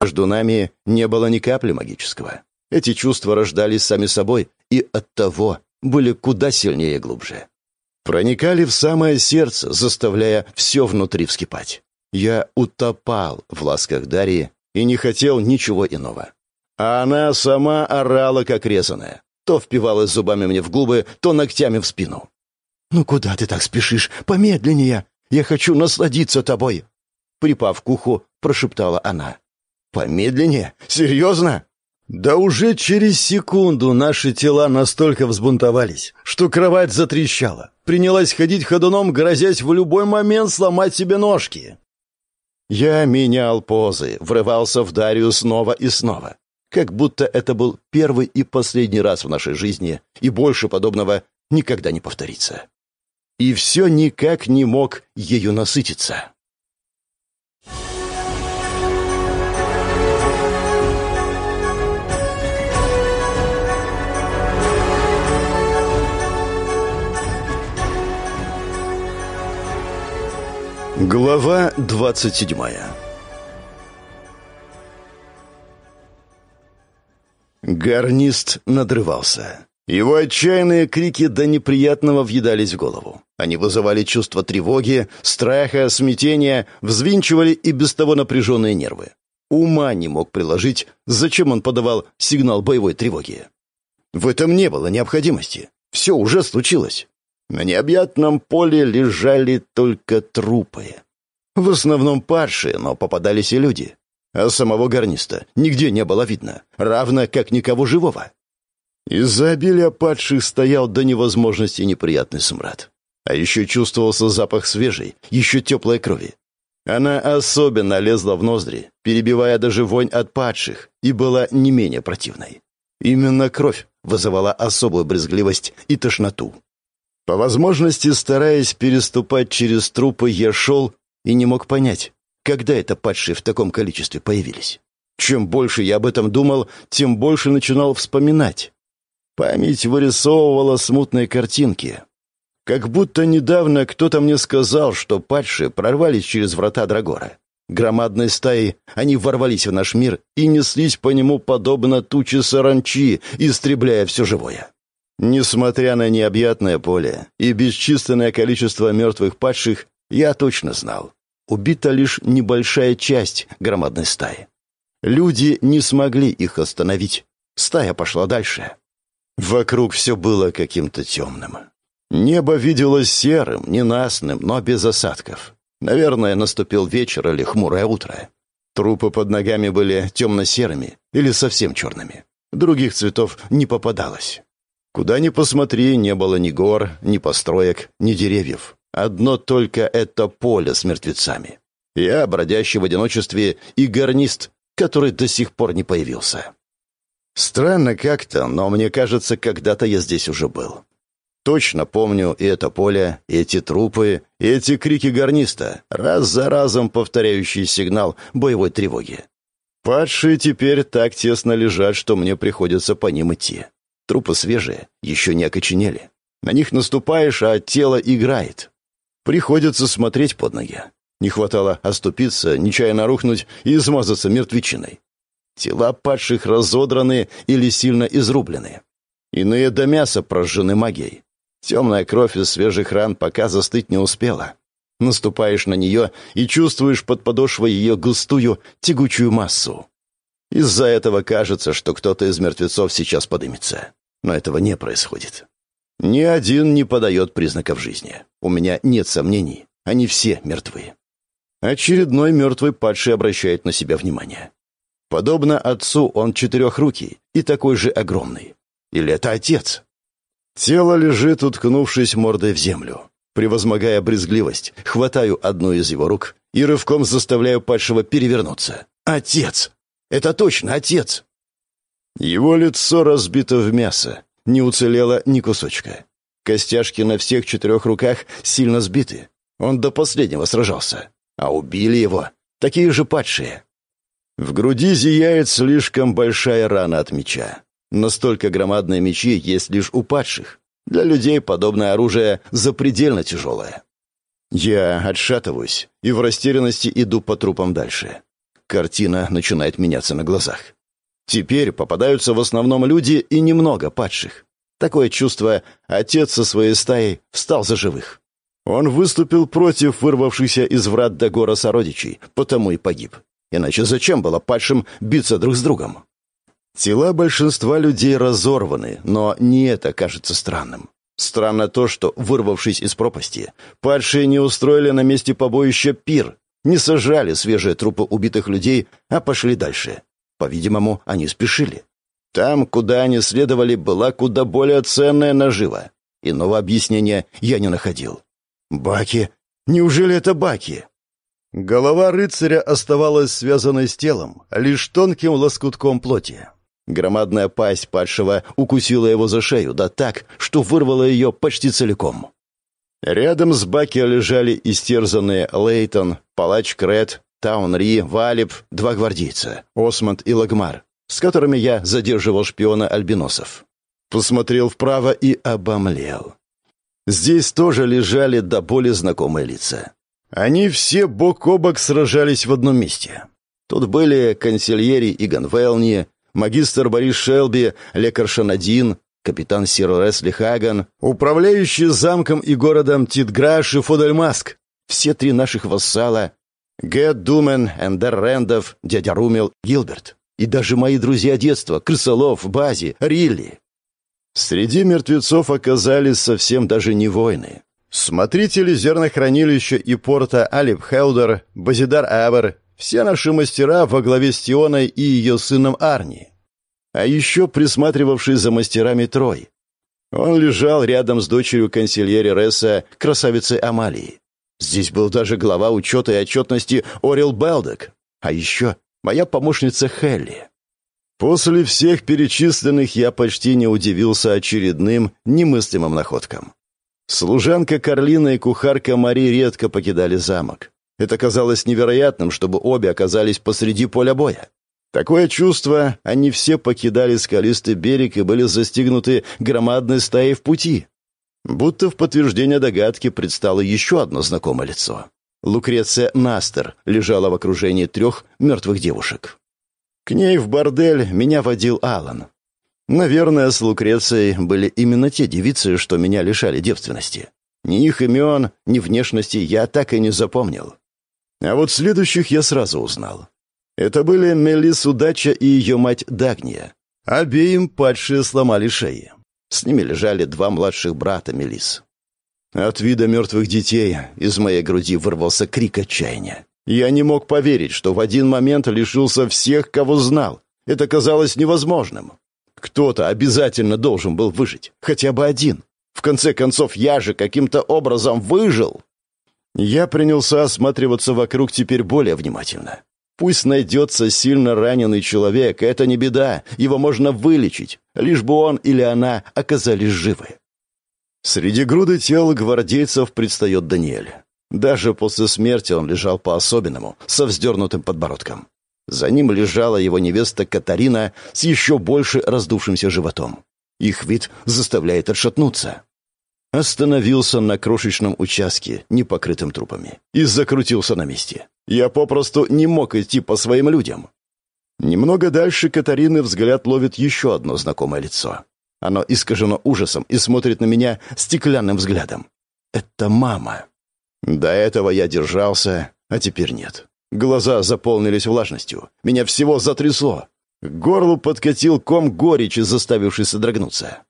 Между нами не было ни капли магического. Эти чувства рождались сами собой и оттого были куда сильнее и глубже. Проникали в самое сердце, заставляя все внутри вскипать. Я утопал в ласках Дарьи и не хотел ничего иного. А она сама орала, как резаная. То впивалась зубами мне в губы, то ногтями в спину. «Ну куда ты так спешишь? Помедленнее! Я хочу насладиться тобой!» Припав к уху, прошептала она. «Помедленнее? Серьезно?» Да уже через секунду наши тела настолько взбунтовались, что кровать затрещала. Принялась ходить ходуном, грозясь в любой момент сломать себе ножки. Я менял позы, врывался в Дарью снова и снова. Как будто это был первый и последний раз в нашей жизни, и больше подобного никогда не повторится. И все никак не мог ею насытиться. Глава двадцать седьмая Гарнист надрывался. Его отчаянные крики до неприятного въедались в голову. Они вызывали чувство тревоги, страха, смятения, взвинчивали и без того напряженные нервы. Ума не мог приложить, зачем он подавал сигнал боевой тревоги. В этом не было необходимости. Все уже случилось. На необъятном поле лежали только трупы. В основном падшие, но попадались и люди. А самого гарниста нигде не было видно, равно как никого живого. Из-за обилия падших стоял до невозможности неприятный смрад. А еще чувствовался запах свежей, еще теплой крови. Она особенно лезла в ноздри, перебивая даже вонь от падших, и была не менее противной. Именно кровь вызывала особую брезгливость и тошноту. По возможности, стараясь переступать через трупы, я шел и не мог понять, когда это падшие в таком количестве появились. Чем больше я об этом думал, тем больше начинал вспоминать. Память вырисовывала смутные картинки. Как будто недавно кто-то мне сказал, что падшие прорвались через врата Драгора. Громадной стаей они ворвались в наш мир и неслись по нему подобно туче саранчи, истребляя все живое. Несмотря на необъятное поле и бесчисленное количество мертвых падших, я точно знал. Убита лишь небольшая часть громадной стаи. Люди не смогли их остановить. Стая пошла дальше. Вокруг все было каким-то темным. Небо виделось серым, ненастным, но без осадков. Наверное, наступил вечер или хмурое утро. Трупы под ногами были темно-серыми или совсем черными. Других цветов не попадалось. Куда ни посмотри, не было ни гор, ни построек, ни деревьев. Одно только это поле с мертвецами. Я, бродящий в одиночестве, и гарнист, который до сих пор не появился. Странно как-то, но мне кажется, когда-то я здесь уже был. Точно помню и это поле, и эти трупы, и эти крики гарниста, раз за разом повторяющий сигнал боевой тревоги. Падшие теперь так тесно лежат, что мне приходится по ним идти. Трупы свежие, еще не окоченели. На них наступаешь, а тело играет. Приходится смотреть под ноги. Не хватало оступиться, нечаянно рухнуть и измазаться мертвечиной. Тела падших разодраны или сильно изрублены. Иные до мяса прожжены магией. Темная кровь из свежих ран пока застыть не успела. Наступаешь на нее и чувствуешь под подошвой ее густую, тягучую массу. Из-за этого кажется, что кто-то из мертвецов сейчас подымется. Но этого не происходит. Ни один не подает признаков жизни. У меня нет сомнений. Они все мертвы. Очередной мертвый падший обращает на себя внимание. Подобно отцу, он четырехрукий и такой же огромный. Или это отец? Тело лежит, уткнувшись мордой в землю. Превозмогая брезгливость, хватаю одну из его рук и рывком заставляю падшего перевернуться. «Отец! Это точно отец!» Его лицо разбито в мясо, не уцелело ни кусочка. Костяшки на всех четырех руках сильно сбиты. Он до последнего сражался. А убили его такие же падшие. В груди зияет слишком большая рана от меча. Настолько громадные мечи есть лишь у падших. Для людей подобное оружие запредельно тяжелое. Я отшатываюсь и в растерянности иду по трупам дальше. картина начинает меняться на глазах. Теперь попадаются в основном люди и немного падших. Такое чувство отец со своей стаей встал за живых. Он выступил против вырвавшихся из врат до гора сородичей, потому и погиб. Иначе зачем было падшим биться друг с другом? Тела большинства людей разорваны, но не это кажется странным. Странно то, что, вырвавшись из пропасти, падшие не устроили на месте побоища пир, не сажали свежие трупы убитых людей, а пошли дальше. По-видимому, они спешили. Там, куда они следовали, была куда более ценная нажива. Иного объяснения я не находил. «Баки? Неужели это Баки?» Голова рыцаря оставалась связанной с телом, лишь тонким лоскутком плоти. Громадная пасть падшего укусила его за шею, да так, что вырвала ее почти целиком. Рядом с Баки лежали истерзанные Лейтон, палач Крет, Таунри, Валип, два гвардейца, Осмонд и Лагмар, с которыми я задерживал шпиона альбиносов. Посмотрел вправо и обомлел. Здесь тоже лежали до боли знакомые лица. Они все бок о бок сражались в одном месте. Тут были консильери Иган Велни, магистр Борис Шелби, лекарша Надин, капитан Сир Ресли Хаган, управляющий замком и городом Титграш и Фудельмаск, все три наших вассала, Гэт Думен, Эндер Рэндов, дядя Румел, Гилберт. И даже мои друзья детства, Крысолов, Бази, Рилли. Среди мертвецов оказались совсем даже не воины. Смотрители зернохранилища и порта Алип Хелдер, Базидар Абер, все наши мастера во главе с Тионой и ее сыном Арни. А еще присматривавший за мастерами Трой. Он лежал рядом с дочерью консильери Ресса, красавицей Амалии. Здесь был даже глава учета и отчетности Орел Белдек. А еще моя помощница Хелли. После всех перечисленных я почти не удивился очередным немыслимым находкам. Служанка Карлина и кухарка Мари редко покидали замок. Это казалось невероятным, чтобы обе оказались посреди поля боя. Такое чувство, они все покидали скалистый берег и были застигнуты громадной стаей в пути. Будто в подтверждение догадки предстало еще одно знакомое лицо. Лукреция Настер лежала в окружении трех мертвых девушек. К ней в бордель меня водил Алан. Наверное, с Лукрецией были именно те девицы, что меня лишали девственности. Ни их имен, ни внешности я так и не запомнил. А вот следующих я сразу узнал. Это были Мелис Удача и ее мать Дагния. Обеим падшие сломали шеи. С ними лежали два младших брата Мелис. От вида мертвых детей из моей груди вырвался крик отчаяния. Я не мог поверить, что в один момент лишился всех, кого знал. Это казалось невозможным. Кто-то обязательно должен был выжить. Хотя бы один. В конце концов, я же каким-то образом выжил. Я принялся осматриваться вокруг теперь более внимательно. Пусть найдется сильно раненый человек, это не беда, его можно вылечить, лишь бы он или она оказались живы. Среди груды тел гвардейцев предстает Даниэль. Даже после смерти он лежал по-особенному, со вздернутым подбородком. За ним лежала его невеста Катарина с еще больше раздувшимся животом. Их вид заставляет отшатнуться. Остановился на крошечном участке, не покрытым трупами, и закрутился на месте. Я попросту не мог идти по своим людям. Немного дальше Катарины взгляд ловит еще одно знакомое лицо. Оно искажено ужасом и смотрит на меня стеклянным взглядом. Это мама. До этого я держался, а теперь нет. Глаза заполнились влажностью. Меня всего затрясло. К горлу подкатил ком горечи, заставивший содрогнуться.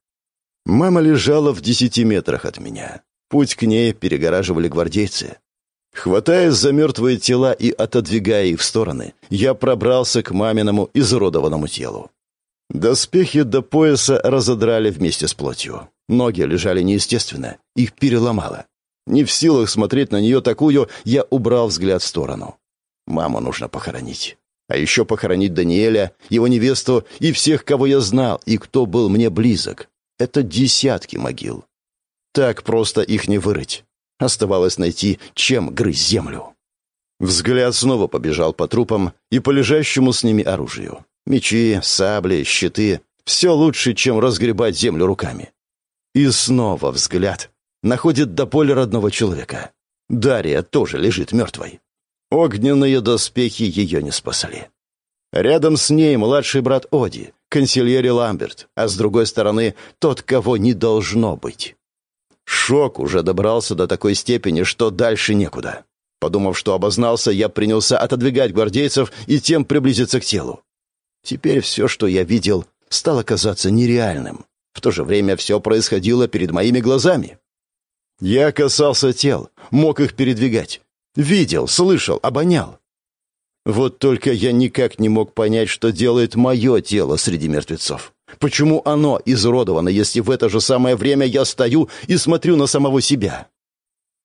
Мама лежала в десяти метрах от меня. Путь к ней перегораживали гвардейцы. Хватаясь за мертвые тела и отодвигая их в стороны, я пробрался к маминому изуродованному телу. Доспехи до пояса разодрали вместе с плотью. Ноги лежали неестественно, их переломало. Не в силах смотреть на нее такую, я убрал взгляд в сторону. Маму нужно похоронить. А еще похоронить Даниэля, его невесту и всех, кого я знал и кто был мне близок. Это десятки могил. Так просто их не вырыть. Оставалось найти, чем грызть землю. Взгляд снова побежал по трупам и по лежащему с ними оружию. Мечи, сабли, щиты — все лучше, чем разгребать землю руками. И снова взгляд находит до поля родного человека. Дарья тоже лежит мертвой. Огненные доспехи ее не спасли. Рядом с ней младший брат Оди, консильери Ламберт, а с другой стороны тот, кого не должно быть. Шок уже добрался до такой степени, что дальше некуда. Подумав, что обознался, я принялся отодвигать гвардейцев и тем приблизиться к телу. Теперь все, что я видел, стало казаться нереальным. В то же время все происходило перед моими глазами. Я касался тел, мог их передвигать. Видел, слышал, обонял. Вот только я никак не мог понять, что делает мое тело среди мертвецов. Почему оно изуродовано, если в это же самое время я стою и смотрю на самого себя?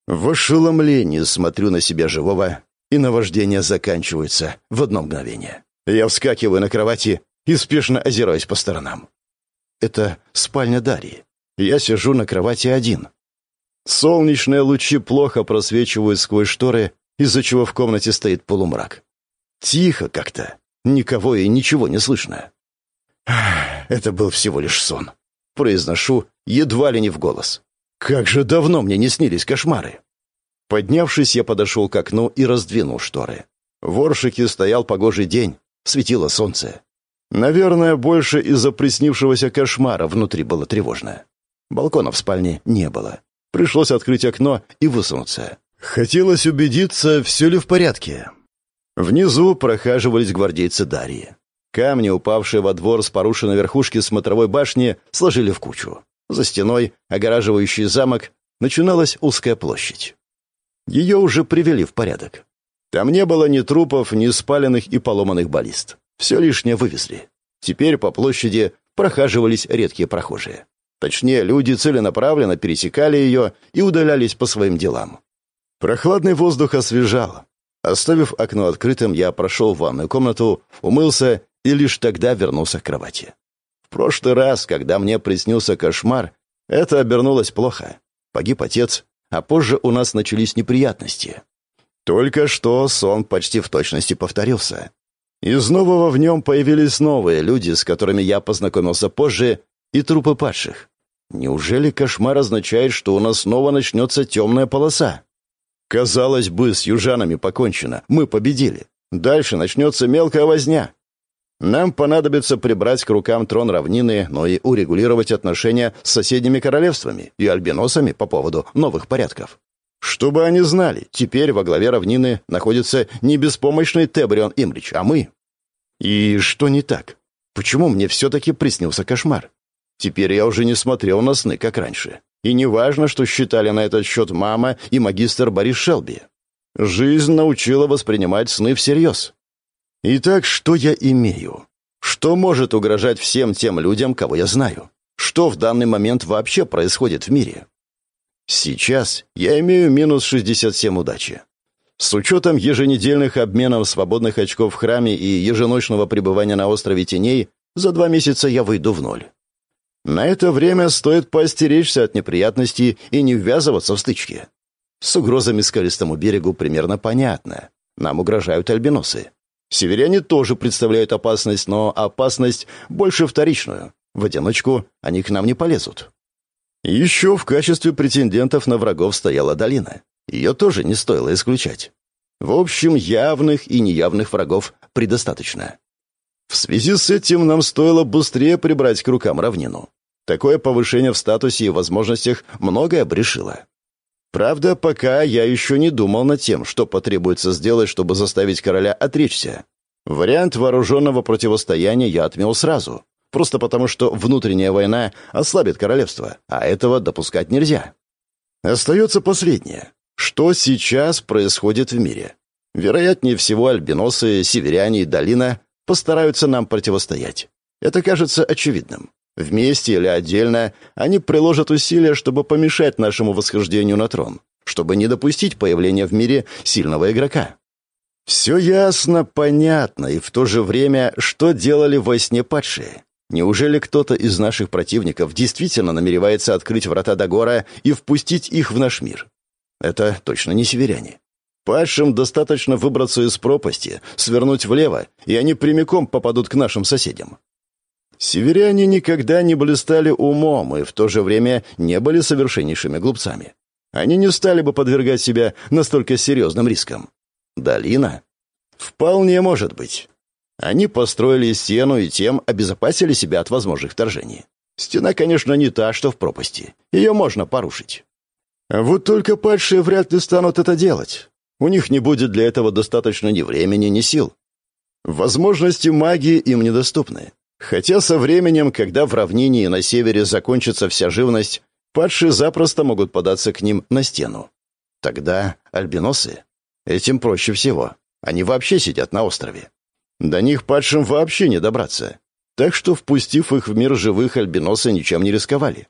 В ошеломлении смотрю на себя живого, и наваждение заканчивается в одно мгновение. Я вскакиваю на кровати и спешно озираюсь по сторонам. Это спальня Дарьи. Я сижу на кровати один. Солнечные лучи плохо просвечивают сквозь шторы, из-за чего в комнате стоит полумрак. Тихо как-то, никого и ничего не слышно. Это был всего лишь сон. Произношу едва ли не в голос. Как же давно мне не снились кошмары. Поднявшись, я подошел к окну и раздвинул шторы. В Оршике стоял погожий день, светило солнце. Наверное, больше из-за приснившегося кошмара внутри было тревожно. Балкона в спальне не было. Пришлось открыть окно и высунуться. Хотелось убедиться, все ли в порядке. Внизу прохаживались гвардейцы Дарьи. Камни, упавшие во двор с порушенной верхушки смотровой башни, сложили в кучу. За стеной, огораживающей замок, начиналась узкая площадь. Ее уже привели в порядок. Там не было ни трупов, ни спаленных и поломанных баллист. Все лишнее вывезли. Теперь по площади прохаживались редкие прохожие. Точнее, люди целенаправленно пересекали ее и удалялись по своим делам. Прохладный воздух освежал. Оставив окно открытым, я прошел в ванную комнату, умылся и лишь тогда вернулся к кровати. В прошлый раз, когда мне приснился кошмар, это обернулось плохо. Погиб отец, а позже у нас начались неприятности. Только что сон почти в точности повторился. Из нового в нем появились новые люди, с которыми я познакомился позже, и трупы падших. Неужели кошмар означает, что у нас снова начнется темная полоса? Казалось бы, с южанами покончено, мы победили. Дальше начнется мелкая возня. Нам понадобится прибрать к рукам трон равнины, но и урегулировать отношения с соседними королевствами и альбиносами по поводу новых порядков. Чтобы они знали, теперь во главе равнины находится не беспомощный Тебрион Имрич, а мы. И что не так? Почему мне все-таки приснился кошмар? Теперь я уже не смотрел на сны, как раньше. И не важно, что считали на этот счет мама и магистр Борис Шелби. Жизнь научила воспринимать сны всерьез. Итак, что я имею? Что может угрожать всем тем людям, кого я знаю? Что в данный момент вообще происходит в мире? Сейчас я имею минус 67 удачи. С учетом еженедельных обменов свободных очков в храме и еженочного пребывания на острове Теней, за два месяца я выйду в ноль. На это время стоит поостеречься от неприятностей и не ввязываться в стычки. С угрозами скалистому берегу примерно понятно. Нам угрожают альбиносы. Северяне тоже представляют опасность, но опасность больше вторичную. В одиночку они к нам не полезут. Еще в качестве претендентов на врагов стояла долина. Ее тоже не стоило исключать. В общем, явных и неявных врагов предостаточно. В связи с этим нам стоило быстрее прибрать к рукам равнину. Такое повышение в статусе и возможностях многое брешило. Правда, пока я еще не думал над тем, что потребуется сделать, чтобы заставить короля отречься. Вариант вооруженного противостояния я отмел сразу, просто потому что внутренняя война ослабит королевство, а этого допускать нельзя. Остается последнее. Что сейчас происходит в мире? Вероятнее всего, альбиносы, северяне и долина постараются нам противостоять. Это кажется очевидным. Вместе или отдельно они приложат усилия, чтобы помешать нашему восхождению на трон, чтобы не допустить появления в мире сильного игрока. Все ясно, понятно, и в то же время, что делали во сне падшие? Неужели кто-то из наших противников действительно намеревается открыть врата Дагора и впустить их в наш мир? Это точно не северяне. Падшим достаточно выбраться из пропасти, свернуть влево, и они прямиком попадут к нашим соседям. Северяне никогда не блистали умом и в то же время не были совершеннейшими глупцами. Они не стали бы подвергать себя настолько серьезным рискам. Долина? Вполне может быть. Они построили стену и тем обезопасили себя от возможных вторжений. Стена, конечно, не та, что в пропасти. Ее можно порушить. Вот только падшие вряд ли станут это делать. У них не будет для этого достаточно ни времени, ни сил. Возможности магии им недоступны. Хотя со временем, когда в равнине и на севере закончится вся живность, падшие запросто могут податься к ним на стену. Тогда альбиносы. Этим проще всего. Они вообще сидят на острове. До них падшим вообще не добраться. Так что, впустив их в мир живых, альбиносы ничем не рисковали.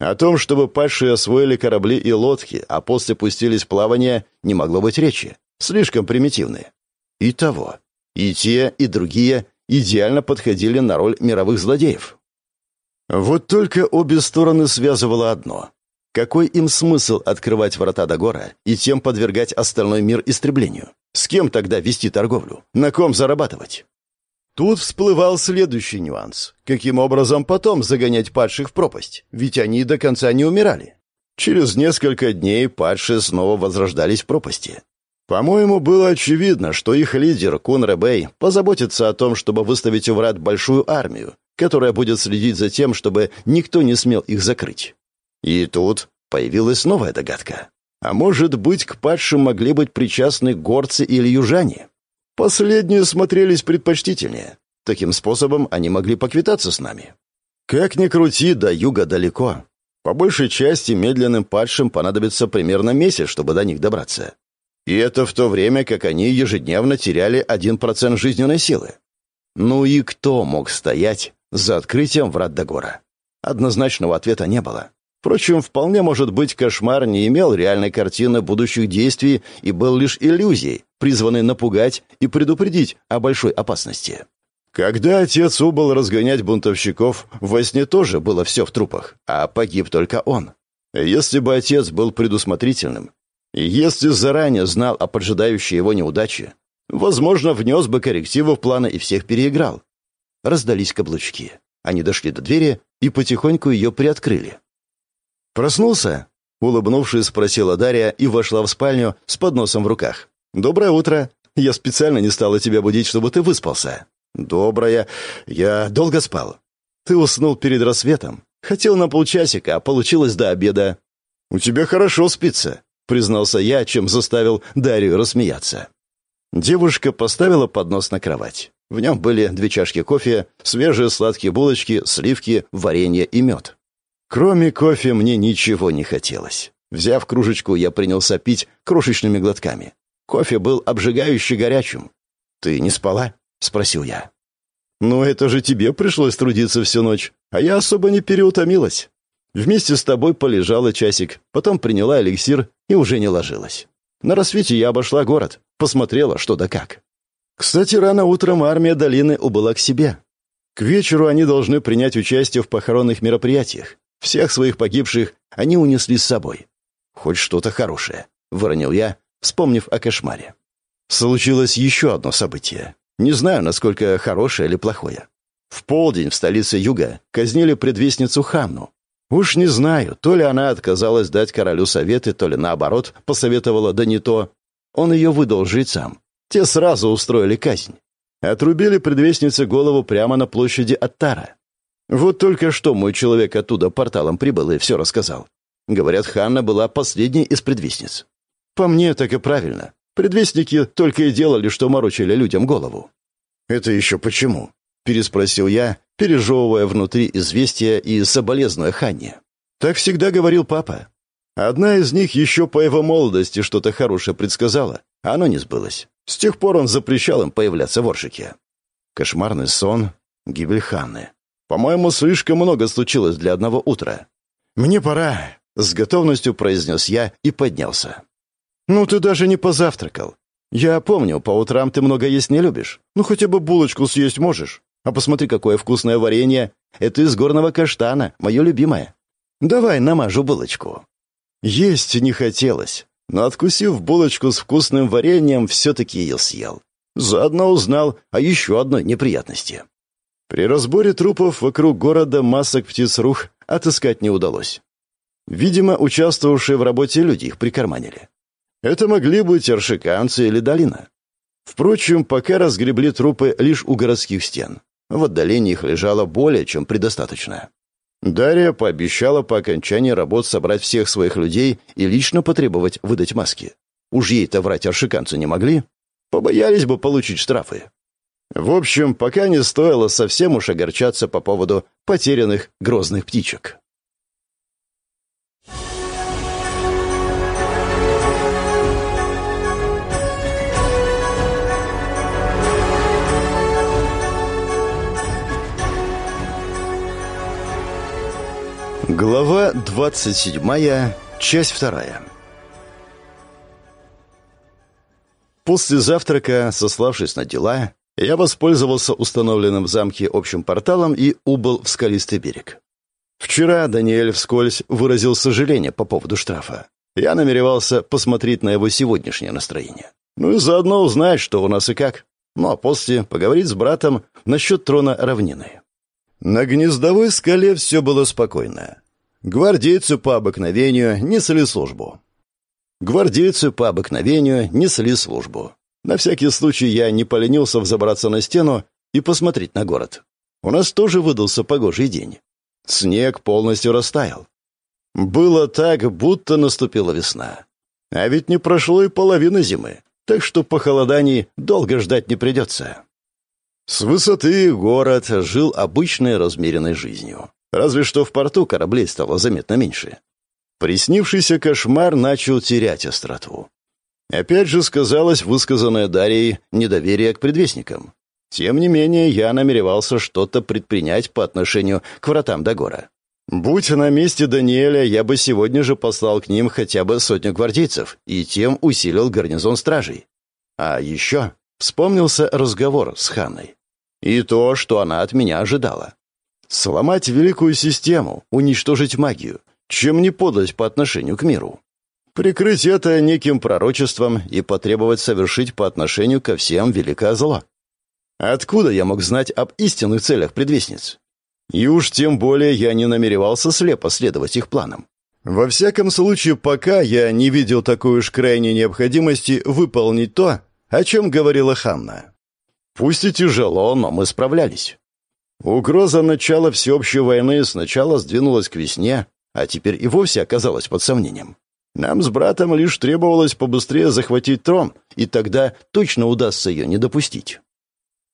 О том, чтобы падшие освоили корабли и лодки, а после пустились в плавание, не могло быть речи. Слишком примитивные. И того. И те, и другие идеально подходили на роль мировых злодеев. Вот только обе стороны связывало одно. Какой им смысл открывать врата до гора и тем подвергать остальной мир истреблению? С кем тогда вести торговлю? На ком зарабатывать? Тут всплывал следующий нюанс. Каким образом потом загонять падших в пропасть? Ведь они до конца не умирали. Через несколько дней падшие снова возрождались в пропасти. По-моему, было очевидно, что их лидер, Кун Ребей, позаботится о том, чтобы выставить у врат большую армию, которая будет следить за тем, чтобы никто не смел их закрыть. И тут появилась новая догадка. А может быть, к падшим могли быть причастны горцы или южане? Последние смотрелись предпочтительнее. Таким способом они могли поквитаться с нами. Как ни крути, до юга далеко. По большей части медленным падшим понадобится примерно месяц, чтобы до них добраться. И это в то время, как они ежедневно теряли 1% жизненной силы. Ну и кто мог стоять за открытием врат до гора? Однозначного ответа не было. Впрочем, вполне может быть, кошмар не имел реальной картины будущих действий и был лишь иллюзией, призванной напугать и предупредить о большой опасности. Когда отец убыл разгонять бунтовщиков, во сне тоже было все в трупах, а погиб только он. Если бы отец был предусмотрительным, если заранее знал о поджидающей его неудаче, возможно, внес бы коррективы в планы и всех переиграл. Раздались каблучки. Они дошли до двери и потихоньку ее приоткрыли. «Проснулся?» — улыбнувшись, спросила Дарья и вошла в спальню с подносом в руках. «Доброе утро. Я специально не стала тебя будить, чтобы ты выспался». «Доброе. Я долго спал». «Ты уснул перед рассветом. Хотел на полчасика, а получилось до обеда». «У тебя хорошо спится», — признался я, чем заставил Дарью рассмеяться. Девушка поставила поднос на кровать. В нем были две чашки кофе, свежие сладкие булочки, сливки, варенье и мед. Кроме кофе мне ничего не хотелось. Взяв кружечку, я принялся пить крошечными глотками. Кофе был обжигающе горячим. «Ты не спала?» — спросил я. «Ну, это же тебе пришлось трудиться всю ночь, а я особо не переутомилась. Вместе с тобой полежала часик, потом приняла эликсир и уже не ложилась. На рассвете я обошла город, посмотрела, что да как. Кстати, рано утром армия долины убыла к себе. К вечеру они должны принять участие в похоронных мероприятиях. Всех своих погибших они унесли с собой. Хоть что-то хорошее, выронил я, вспомнив о кошмаре. Случилось еще одно событие. Не знаю, насколько хорошее или плохое. В полдень в столице Юга казнили предвестницу Ханну. Уж не знаю, то ли она отказалась дать королю советы, то ли наоборот, посоветовала да не то. Он ее выдал жрецам. Те сразу устроили казнь. Отрубили предвестнице голову прямо на площади Аттара. Вот только что мой человек оттуда порталом прибыл и все рассказал. Говорят, Ханна была последней из предвестниц. По мне, так и правильно. Предвестники только и делали, что морочили людям голову. «Это еще почему?» — переспросил я, пережевывая внутри известия и соболезнуя Ханне. «Так всегда говорил папа. Одна из них еще по его молодости что-то хорошее предсказала, а оно не сбылось. С тех пор он запрещал им появляться в Оршике. Кошмарный сон, гибель Ханны. По-моему, слишком много случилось для одного утра. Мне пора, с готовностью произнес я и поднялся. Ну ты даже не позавтракал. Я помню, по утрам ты много есть не любишь. Ну хотя бы булочку съесть можешь. А посмотри, какое вкусное варенье. Это из горного каштана, мое любимое. Давай намажу булочку. Есть не хотелось, но откусив булочку с вкусным вареньем, все-таки ее съел. Заодно узнал о еще одной неприятности. При разборе трупов вокруг города масок птиц-рух отыскать не удалось. Видимо, участвовавшие в работе люди их прикарманили. Это могли быть аршиканцы или долина. Впрочем, пока разгребли трупы лишь у городских стен. В отдалении их лежало более чем предостаточно. Дарья пообещала по окончании работ собрать всех своих людей и лично потребовать выдать маски. Уж ей-то врать аршиканцы не могли. Побоялись бы получить штрафы. В общем, пока не стоило совсем уж огорчаться по поводу потерянных грозных птичек. Глава 27, часть 2. После завтрака, сославшись на дела, я воспользовался установленным в замке общим порталом и убыл в скалистый берег. Вчера Даниэль вскользь выразил сожаление по поводу штрафа. Я намеревался посмотреть на его сегодняшнее настроение. Ну и заодно узнать, что у нас и как. Ну а после поговорить с братом насчет трона равнины. На гнездовой скале все было спокойно. Гвардейцы по обыкновению несли службу. Гвардейцы по обыкновению несли службу. На всякий случай я не поленился взобраться на стену и посмотреть на город. У нас тоже выдался погожий день. Снег полностью растаял. Было так, будто наступила весна. А ведь не прошло и половина зимы, так что похолоданий долго ждать не придется. С высоты город жил обычной размеренной жизнью. Разве что в порту кораблей стало заметно меньше. Приснившийся кошмар начал терять остроту. Опять же сказалось высказанное Дарьей недоверие к предвестникам. Тем не менее, я намеревался что-то предпринять по отношению к вратам Дагора. Будь на месте Даниэля, я бы сегодня же послал к ним хотя бы сотню гвардейцев и тем усилил гарнизон стражей. А еще вспомнился разговор с Ханной. И то, что она от меня ожидала. Сломать великую систему, уничтожить магию, чем не подлость по отношению к миру. Прикрыть это неким пророчеством и потребовать совершить по отношению ко всем великое зло. Откуда я мог знать об истинных целях предвестниц? И уж тем более я не намеревался слепо следовать их планам. Во всяком случае, пока я не видел такой уж крайней необходимости выполнить то, о чем говорила Ханна. Пусть и тяжело, но мы справлялись. Угроза начала всеобщей войны сначала сдвинулась к весне, а теперь и вовсе оказалась под сомнением. Нам с братом лишь требовалось побыстрее захватить трон, и тогда точно удастся ее не допустить.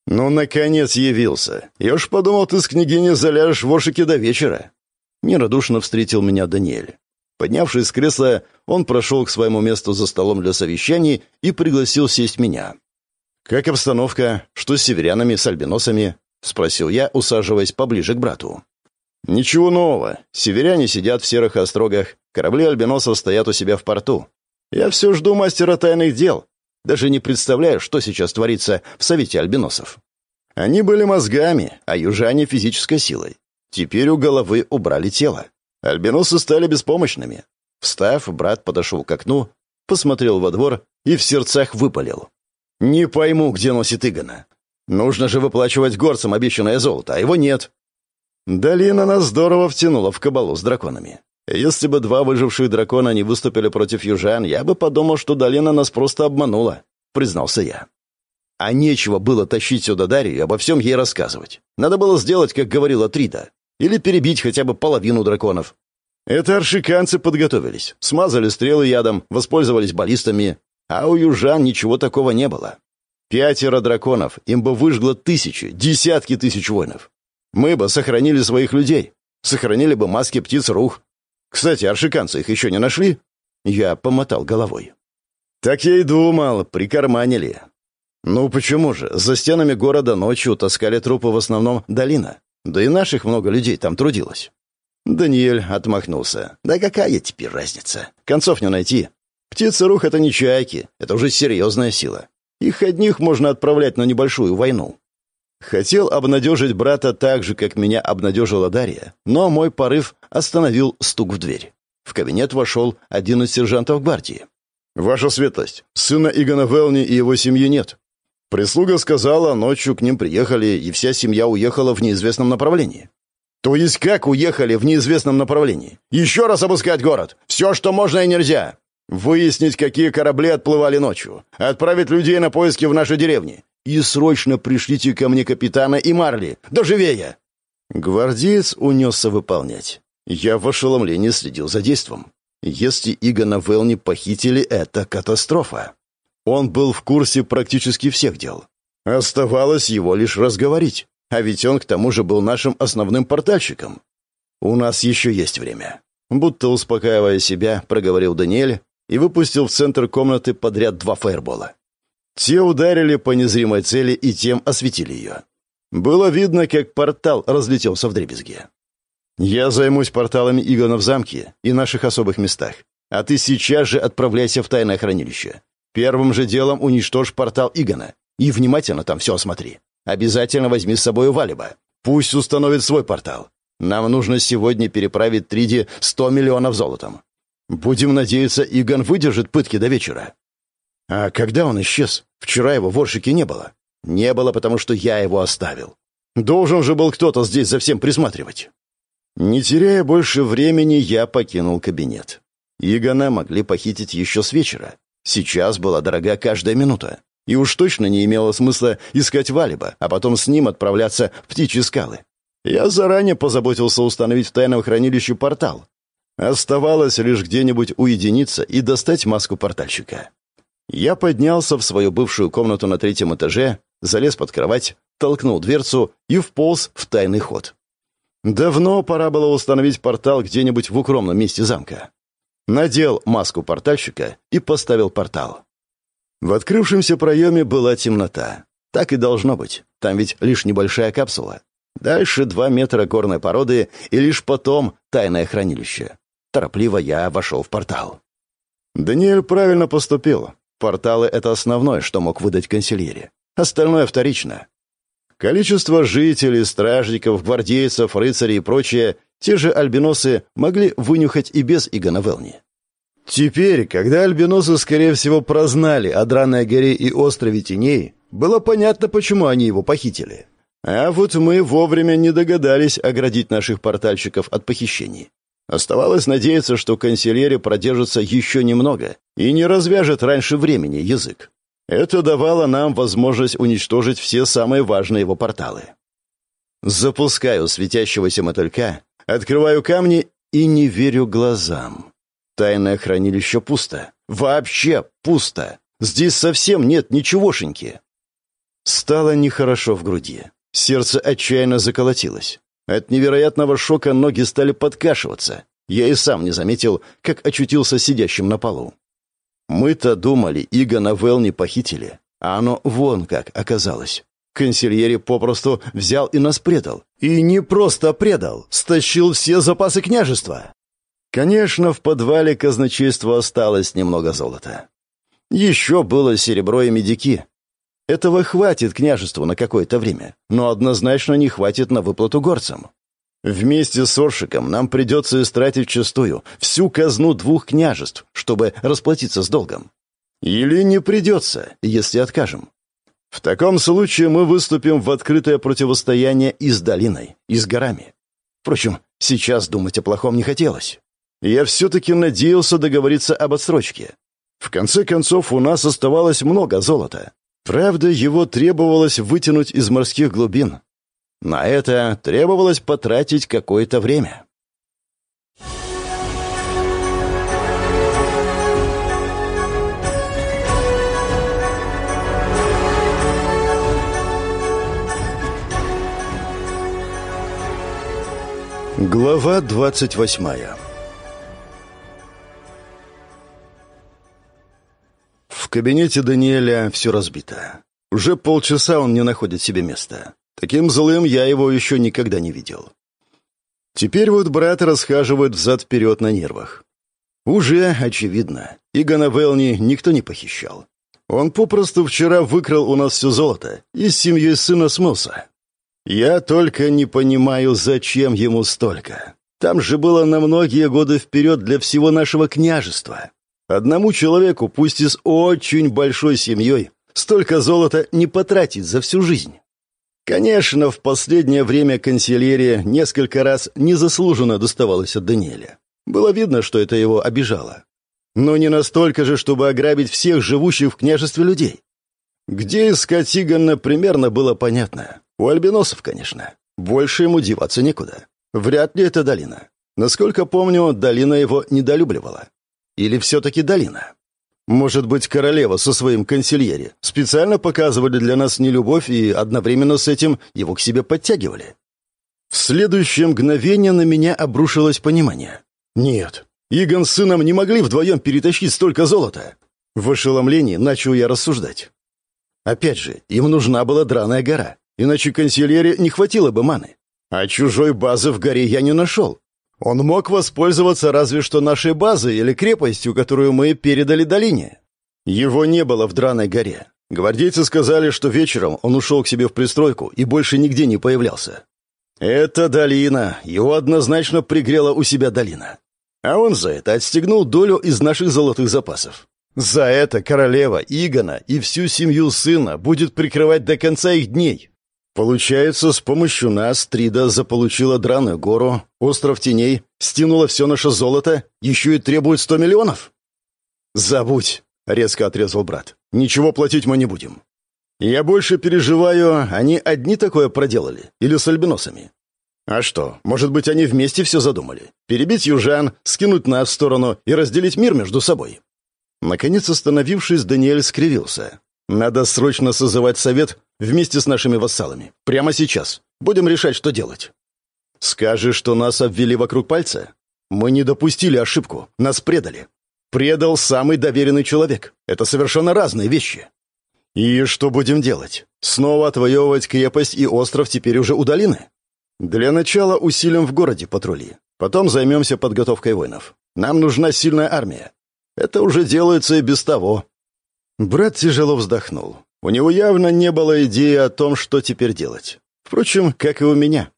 «Ну, наконец явился. Я уж подумал, ты с княгиней заляжешь в ошике до вечера». Нерадушно встретил меня Даниэль. Поднявшись с кресла, он прошел к своему месту за столом для совещаний и пригласил сесть меня. «Как обстановка? Что с северянами, с альбиносами?» — спросил я, усаживаясь поближе к брату. «Ничего нового. Северяне сидят в серых острогах, корабли альбиносов стоят у себя в порту. Я все жду мастера тайных дел. Даже не представляю, что сейчас творится в Совете альбиносов. Они были мозгами, а южане — физической силой. Теперь у головы убрали тело. Альбиносы стали беспомощными. Встав, брат подошел к окну, посмотрел во двор и в сердцах выпалил. «Не пойму, где носит Игона. Нужно же выплачивать горцам обещанное золото, а его нет. Долина нас здорово втянула в кабалу с драконами. Если бы два выживших дракона не выступили против южан, я бы подумал, что долина нас просто обманула, признался я. А нечего было тащить сюда Дарью и обо всем ей рассказывать. Надо было сделать, как говорила Трида. Или перебить хотя бы половину драконов. Это аршиканцы подготовились. Смазали стрелы ядом, воспользовались баллистами. А у южан ничего такого не было. Пятеро драконов, им бы выжгло тысячи, десятки тысяч воинов. Мы бы сохранили своих людей, сохранили бы маски птиц рух. Кстати, аршиканцы их еще не нашли?» Я помотал головой. «Так я и думал, прикарманили. Ну почему же? За стенами города ночью таскали трупы в основном долина. Да и наших много людей там трудилось». Даниэль отмахнулся. «Да какая теперь разница? Концов не найти. Птицы рух — это не чайки, это уже серьезная сила. Их одних можно отправлять на небольшую войну. Хотел обнадежить брата так же, как меня обнадежила Дарья, но мой порыв остановил стук в дверь. В кабинет вошел один из сержантов гвардии. «Ваша светлость, сына Игона Велни и его семьи нет. Прислуга сказала, ночью к ним приехали, и вся семья уехала в неизвестном направлении». «То есть как уехали в неизвестном направлении? Еще раз обыскать город! Все, что можно и нельзя!» Выяснить, какие корабли отплывали ночью. Отправить людей на поиски в наши деревни. И срочно пришлите ко мне капитана и Марли. Да живее!» Гвардеец унесся выполнять. Я в ошеломлении следил за действом. Если Игона Велни похитили, это катастрофа. Он был в курсе практически всех дел. Оставалось его лишь разговорить. А ведь он, к тому же, был нашим основным портальщиком. «У нас еще есть время». Будто успокаивая себя, проговорил Даниэль и выпустил в центр комнаты подряд два фаербола. Те ударили по незримой цели и тем осветили ее. Было видно, как портал разлетелся в дребезги. «Я займусь порталами Игона в замке и наших особых местах, а ты сейчас же отправляйся в тайное хранилище. Первым же делом уничтожь портал Игона и внимательно там все осмотри. Обязательно возьми с собой Валиба. Пусть установит свой портал. Нам нужно сегодня переправить Триди сто миллионов золотом. Будем надеяться, Игон выдержит пытки до вечера. А когда он исчез? Вчера его в Оршике не было. Не было, потому что я его оставил. Должен же был кто-то здесь за всем присматривать. Не теряя больше времени, я покинул кабинет. Игона могли похитить еще с вечера. Сейчас была дорога каждая минута. И уж точно не имело смысла искать Валиба, а потом с ним отправляться в птичьи скалы. Я заранее позаботился установить в тайном хранилище портал. Оставалось лишь где-нибудь уединиться и достать маску портальщика. Я поднялся в свою бывшую комнату на третьем этаже, залез под кровать, толкнул дверцу и вполз в тайный ход. Давно пора было установить портал где-нибудь в укромном месте замка. Надел маску портальщика и поставил портал. В открывшемся проеме была темнота. Так и должно быть. Там ведь лишь небольшая капсула. Дальше два метра горной породы и лишь потом тайное хранилище. Торопливо я вошел в портал. Даниэль правильно поступил. Порталы — это основное, что мог выдать консильере. Остальное вторично. Количество жителей, стражников, гвардейцев, рыцарей и прочее те же альбиносы могли вынюхать и без Игона Велни. Теперь, когда альбиносы, скорее всего, прознали о Драной горе и острове Теней, было понятно, почему они его похитили. А вот мы вовремя не догадались оградить наших портальщиков от похищений. Оставалось надеяться, что консильере продержится еще немного и не развяжет раньше времени язык. Это давало нам возможность уничтожить все самые важные его порталы. Запускаю светящегося мотылька, открываю камни и не верю глазам. Тайное хранилище пусто. Вообще пусто. Здесь совсем нет ничегошеньки. Стало нехорошо в груди. Сердце отчаянно заколотилось. От невероятного шока ноги стали подкашиваться. Я и сам не заметил, как очутился сидящим на полу. Мы-то думали, Игона Вэл не похитили, а оно вон как оказалось. Консильери попросту взял и нас предал. И не просто предал, стащил все запасы княжества. Конечно, в подвале казначейства осталось немного золота. Еще было серебро и медики. Этого хватит княжеству на какое-то время, но однозначно не хватит на выплату горцам. Вместе с Оршиком нам придется истратить чистую всю казну двух княжеств, чтобы расплатиться с долгом. Или не придется, если откажем. В таком случае мы выступим в открытое противостояние и с долиной, и с горами. Впрочем, сейчас думать о плохом не хотелось. Я все-таки надеялся договориться об отсрочке. В конце концов, у нас оставалось много золота. Правда, его требовалось вытянуть из морских глубин, на это требовалось потратить какое-то время. Глава двадцать восьмая кабинете Даниэля все разбито. Уже полчаса он не находит себе места. Таким злым я его еще никогда не видел. Теперь вот брат расхаживает взад-вперед на нервах. Уже очевидно, Игона Велни никто не похищал. Он попросту вчера выкрал у нас все золото и с семьей сына смылся. Я только не понимаю, зачем ему столько. Там же было на многие годы вперед для всего нашего княжества. Одному человеку, пусть и с очень большой семьей, столько золота не потратить за всю жизнь. Конечно, в последнее время консильерия несколько раз незаслуженно доставалась от Даниэля. Было видно, что это его обижало. но не настолько же, чтобы ограбить всех живущих в княжестве людей. Где искать Игона примерно было понятно. У альбиносов, конечно. Больше ему деваться некуда. Вряд ли это долина. Насколько помню, долина его недолюбливала. Или все-таки долина? Может быть, королева со своим консильери специально показывали для нас нелюбовь и одновременно с этим его к себе подтягивали? В следующее мгновение на меня обрушилось понимание. Нет, Игон с сыном не могли вдвоем перетащить столько золота. В ошеломлении начал я рассуждать. Опять же, им нужна была драная гора, иначе консильере не хватило бы маны. А чужой базы в горе я не нашел. Он мог воспользоваться разве что нашей базой или крепостью, которую мы передали долине. Его не было в Драной горе. Гвардейцы сказали, что вечером он ушел к себе в пристройку и больше нигде не появлялся. Это долина. Его однозначно пригрела у себя долина. А он за это отстегнул долю из наших золотых запасов. За это королева Игона и всю семью сына будет прикрывать до конца их дней. Получается, с помощью нас Трида заполучила Драную гору, остров теней, стянула все наше золото, еще и требует сто миллионов? «Забудь», — резко отрезал брат. «Ничего платить мы не будем. Я больше переживаю, они одни такое проделали? Или с альбиносами? А что, может быть, они вместе все задумали? Перебить южан, скинуть нас в сторону и разделить мир между собой?» Наконец, остановившись, Даниэль скривился. Надо срочно созывать совет вместе с нашими вассалами. Прямо сейчас. Будем решать, что делать. Скажешь, что нас обвели вокруг пальца? Мы не допустили ошибку. Нас предали. Предал самый доверенный человек. Это совершенно разные вещи. И что будем делать? Снова отвоевывать крепость и остров теперь уже у долины? Для начала усилим в городе патрули. Потом займемся подготовкой воинов. Нам нужна сильная армия. Это уже делается и без того. Брат тяжело вздохнул. У него явно не было идеи о том, что теперь делать. Впрочем, как и у меня.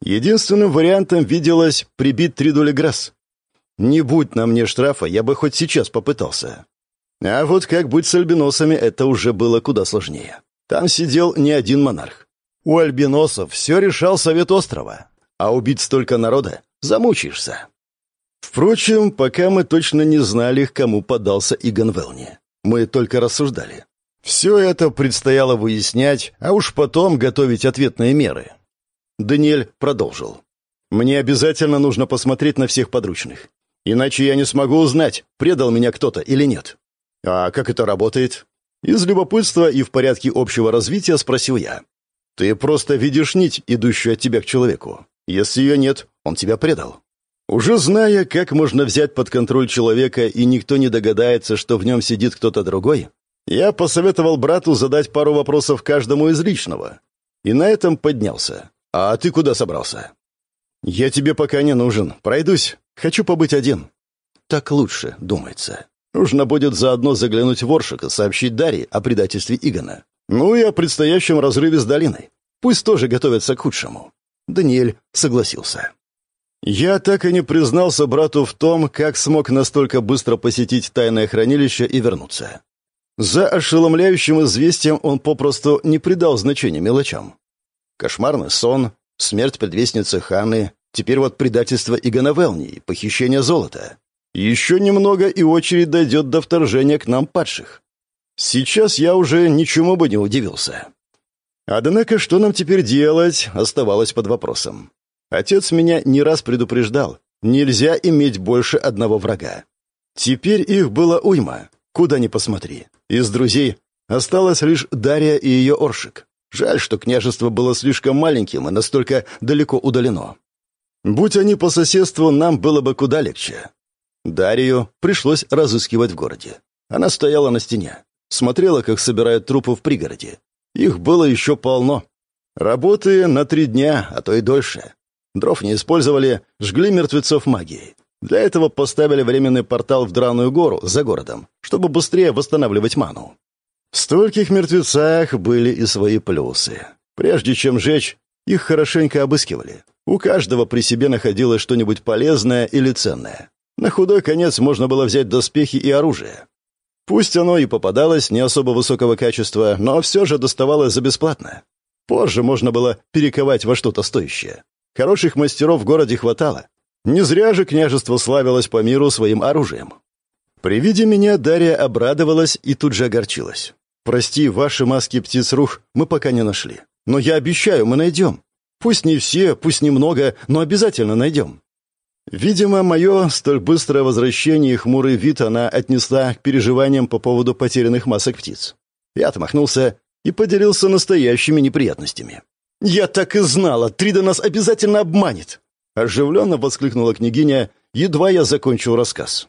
Единственным вариантом виделось прибить Тридули Грасс. Не будь на мне штрафа, я бы хоть сейчас попытался. А вот как быть с альбиносами, это уже было куда сложнее. Там сидел не один монарх. У альбиносов все решал Совет острова. А убить столько народа замучишься. Впрочем, пока мы точно не знали, к кому подался Игон Велни. Мы только рассуждали. Все это предстояло выяснять, а уж потом готовить ответные меры. Даниэль продолжил. «Мне обязательно нужно посмотреть на всех подручных. Иначе я не смогу узнать, предал меня кто-то или нет. А как это работает?» Из любопытства и в порядке общего развития спросил я. «Ты просто видишь нить, идущую от тебя к человеку. Если ее нет, он тебя предал. Уже зная, как можно взять под контроль человека, и никто не догадается, что в нем сидит кто-то другой, я посоветовал брату задать пару вопросов каждому из личного. И на этом поднялся. «А ты куда собрался?» «Я тебе пока не нужен. Пройдусь. Хочу побыть один». «Так лучше», — думается. Нужно будет заодно заглянуть в Оршик и сообщить Дарье о предательстве Игона. Ну и о предстоящем разрыве с долиной. Пусть тоже готовятся к худшему. Даниэль согласился. Я так и не признался брату в том, как смог настолько быстро посетить тайное хранилище и вернуться. За ошеломляющим известием он попросту не придал значения мелочам. Кошмарный сон, смерть предвестницы Ханы, теперь вот предательство Игона похищение золота. Еще немного, и очередь дойдет до вторжения к нам падших. Сейчас я уже ничему бы не удивился. Однако, что нам теперь делать, оставалось под вопросом. Отец меня не раз предупреждал. Нельзя иметь больше одного врага. Теперь их было уйма. Куда ни посмотри. Из друзей осталась лишь Дарья и ее Оршик. Жаль, что княжество было слишком маленьким и настолько далеко удалено. Будь они по соседству, нам было бы куда легче. Дарью пришлось разыскивать в городе. Она стояла на стене, смотрела, как собирают трупы в пригороде. Их было еще полно. Работы на три дня, а то и дольше. Дров не использовали, жгли мертвецов магией. Для этого поставили временный портал в Драную гору за городом, чтобы быстрее восстанавливать ману. В стольких мертвецах были и свои плюсы. Прежде чем жечь, их хорошенько обыскивали. У каждого при себе находилось что-нибудь полезное или ценное. На худой конец можно было взять доспехи и оружие. Пусть оно и попадалось не особо высокого качества, но все же доставалось за бесплатно. Позже можно было перековать во что-то стоящее. Хороших мастеров в городе хватало. Не зря же княжество славилось по миру своим оружием. При виде меня Дарья обрадовалась и тут же огорчилась. «Прости, ваши маски птиц-рух мы пока не нашли. Но я обещаю, мы найдем. Пусть не все, пусть немного, но обязательно найдем». Видимо, мое столь быстрое возвращение и хмурый вид она отнесла к переживаниям по поводу потерянных масок птиц. Я отмахнулся и поделился настоящими неприятностями. «Я так и знала! Трида нас обязательно обманет!» Оживленно воскликнула княгиня, едва я закончил рассказ.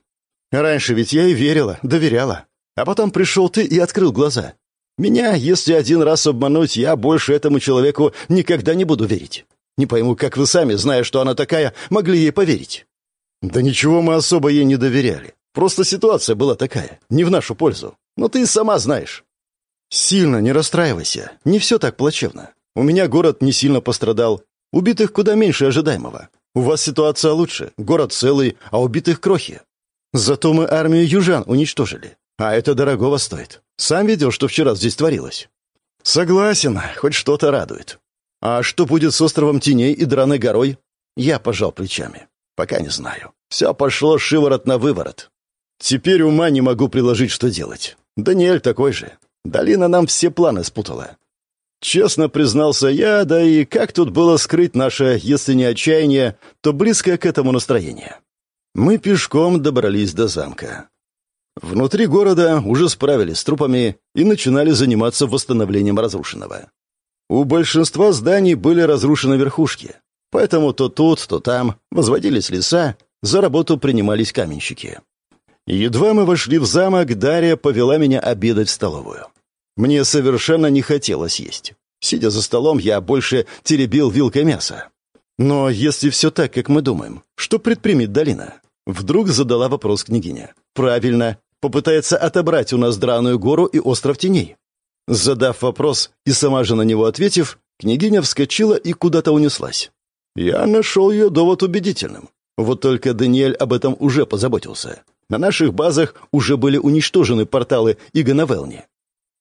«Раньше ведь я и верила, доверяла. А потом пришел ты и открыл глаза. Меня, если один раз обмануть, я больше этому человеку никогда не буду верить. Не пойму, как вы сами, зная, что она такая, могли ей поверить». «Да ничего мы особо ей не доверяли. Просто ситуация была такая, не в нашу пользу. Но ты сама знаешь». «Сильно не расстраивайся. Не все так плачевно. У меня город не сильно пострадал. Убитых куда меньше ожидаемого. У вас ситуация лучше. Город целый, а убитых крохи. Зато мы армию южан уничтожили. А это дорогого стоит. Сам видел, что вчера здесь творилось. Согласен, хоть что-то радует. А что будет с островом Теней и Драной горой? Я пожал плечами. Пока не знаю. Все пошло шиворот на выворот. Теперь ума не могу приложить, что делать. Даниэль такой же. Долина нам все планы спутала. Честно признался я, да и как тут было скрыть наше, если не отчаяние, то близкое к этому настроение. Мы пешком добрались до замка. Внутри города уже справились с трупами и начинали заниматься восстановлением разрушенного. У большинства зданий были разрушены верхушки, поэтому то тут, то там возводились леса, за работу принимались каменщики. Едва мы вошли в замок, Дарья повела меня обедать в столовую. Мне совершенно не хотелось есть. Сидя за столом, я больше теребил вилкой мясо. Но если все так, как мы думаем, что предпримет долина? Вдруг задала вопрос княгиня. Правильно, попытается отобрать у нас Драную гору и остров теней. Задав вопрос и сама же на него ответив, княгиня вскочила и куда-то унеслась. Я нашел ее довод убедительным. Вот только Даниэль об этом уже позаботился. На наших базах уже были уничтожены порталы Иго Новелни.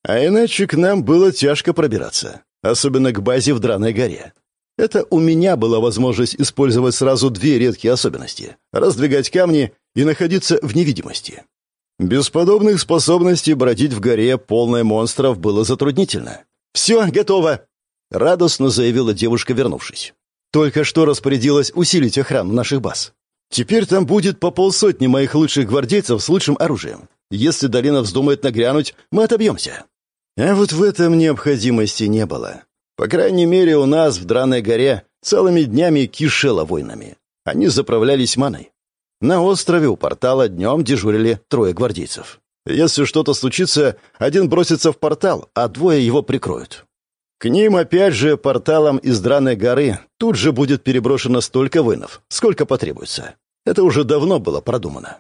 А иначе к нам было тяжко пробираться, особенно к базе в Драной горе. Это у меня была возможность использовать сразу две редкие особенности — раздвигать камни и находиться в невидимости. Без подобных способностей бродить в горе, полной монстров, было затруднительно. «Все, готово!» — радостно заявила девушка, вернувшись. «Только что распорядилась усилить охрану наших баз. Теперь там будет по полсотни моих лучших гвардейцев с лучшим оружием. Если долина вздумает нагрянуть, мы отобьемся». А вот в этом необходимости не было. По крайней мере, у нас в Драной горе целыми днями кишело войнами. Они заправлялись маной. На острове у портала днем дежурили трое гвардейцев. Если что-то случится, один бросится в портал, а двое его прикроют. К ним, опять же, порталом из Драной горы тут же будет переброшено столько воинов, сколько потребуется. Это уже давно было продумано.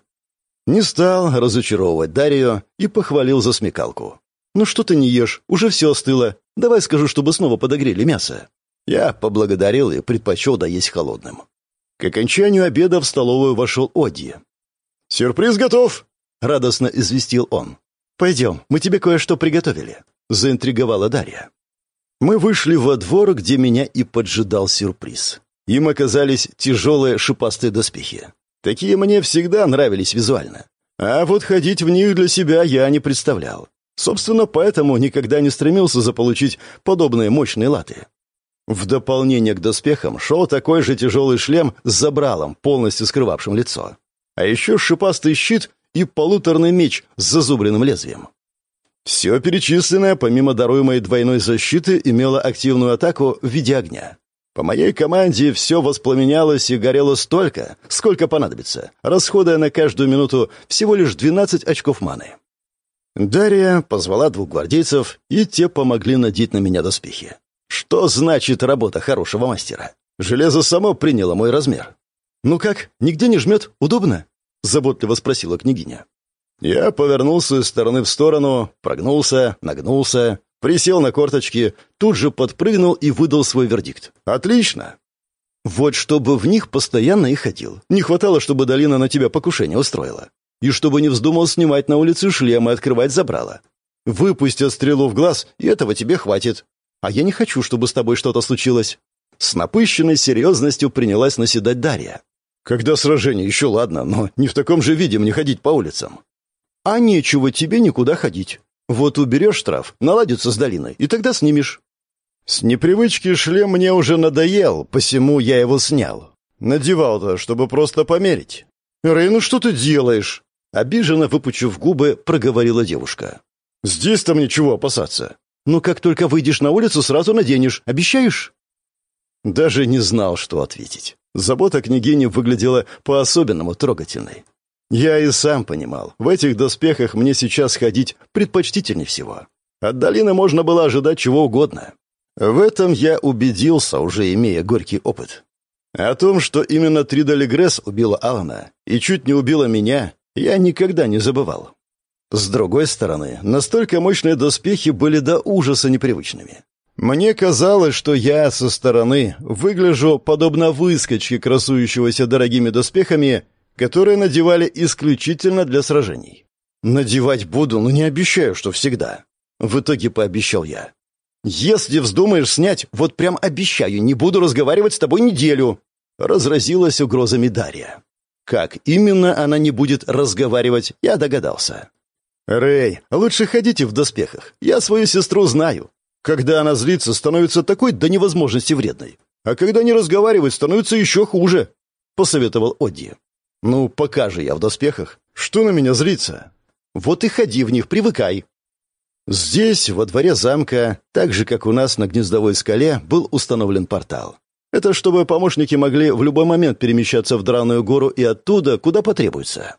Не стал разочаровывать Дарью и похвалил за смекалку. «Ну что ты не ешь? Уже все остыло. Давай скажу, чтобы снова подогрели мясо». Я поблагодарил и предпочел доесть холодным. К окончанию обеда в столовую вошел Оди. «Сюрприз готов!» — радостно известил он. «Пойдем, мы тебе кое-что приготовили», — заинтриговала Дарья. Мы вышли во двор, где меня и поджидал сюрприз. Им оказались тяжелые шипастые доспехи. Такие мне всегда нравились визуально. А вот ходить в них для себя я не представлял. Собственно, поэтому никогда не стремился заполучить подобные мощные латы. В дополнение к доспехам шел такой же тяжелый шлем с забралом, полностью скрывавшим лицо. А еще шипастый щит и полуторный меч с зазубренным лезвием. Все перечисленное, помимо даруемой двойной защиты, имело активную атаку в виде огня. По моей команде все воспламенялось и горело столько, сколько понадобится, расходуя на каждую минуту всего лишь 12 очков маны. Дарья позвала двух гвардейцев, и те помогли надеть на меня доспехи. Что значит работа хорошего мастера? Железо само приняло мой размер. «Ну как, нигде не жмет? Удобно?» — заботливо спросила княгиня. Я повернулся из стороны в сторону, прогнулся, нагнулся, присел на корточки, тут же подпрыгнул и выдал свой вердикт. «Отлично!» «Вот чтобы в них постоянно и ходил. Не хватало, чтобы долина на тебя покушение устроила. И чтобы не вздумал снимать на улице шлем и открывать забрала. Выпустят стрелу в глаз, и этого тебе хватит. А я не хочу, чтобы с тобой что-то случилось». С напыщенной серьезностью принялась наседать Дарья. «Когда сражение, еще ладно, но не в таком же виде мне ходить по улицам. А нечего тебе никуда ходить. Вот уберешь штраф, наладится с долиной, и тогда снимешь». С непривычки шлем мне уже надоел, посему я его снял. Надевал-то, чтобы просто померить. «Рэй, ну что ты делаешь?» Обиженно выпучив губы, проговорила девушка. «Здесь там ничего опасаться. Но как только выйдешь на улицу, сразу наденешь. Обещаешь?» Даже не знал, что ответить. Забота княгини выглядела по-особенному трогательной. Я и сам понимал, в этих доспехах мне сейчас ходить предпочтительнее всего. От долины можно было ожидать чего угодно. В этом я убедился, уже имея горький опыт. О том, что именно Трида убила Алана и чуть не убила меня, я никогда не забывал. С другой стороны, настолько мощные доспехи были до ужаса непривычными. Мне казалось, что я со стороны выгляжу подобно выскочке, красующегося дорогими доспехами, которые надевали исключительно для сражений. «Надевать буду, но не обещаю, что всегда». В итоге пообещал я. «Если вздумаешь снять, вот прям обещаю, не буду разговаривать с тобой неделю!» Разразилась угрозами Дарья. Как именно она не будет разговаривать, я догадался. «Рэй, лучше ходите в доспехах. Я свою сестру знаю. Когда она злится, становится такой до невозможности вредной. А когда не разговаривает, становится еще хуже», — посоветовал Одди. «Ну, пока же я в доспехах. Что на меня злиться?» «Вот и ходи в них, привыкай», Здесь, во дворе замка, так же, как у нас на Гнездовой скале, был установлен портал. Это чтобы помощники могли в любой момент перемещаться в Драную гору и оттуда, куда потребуется.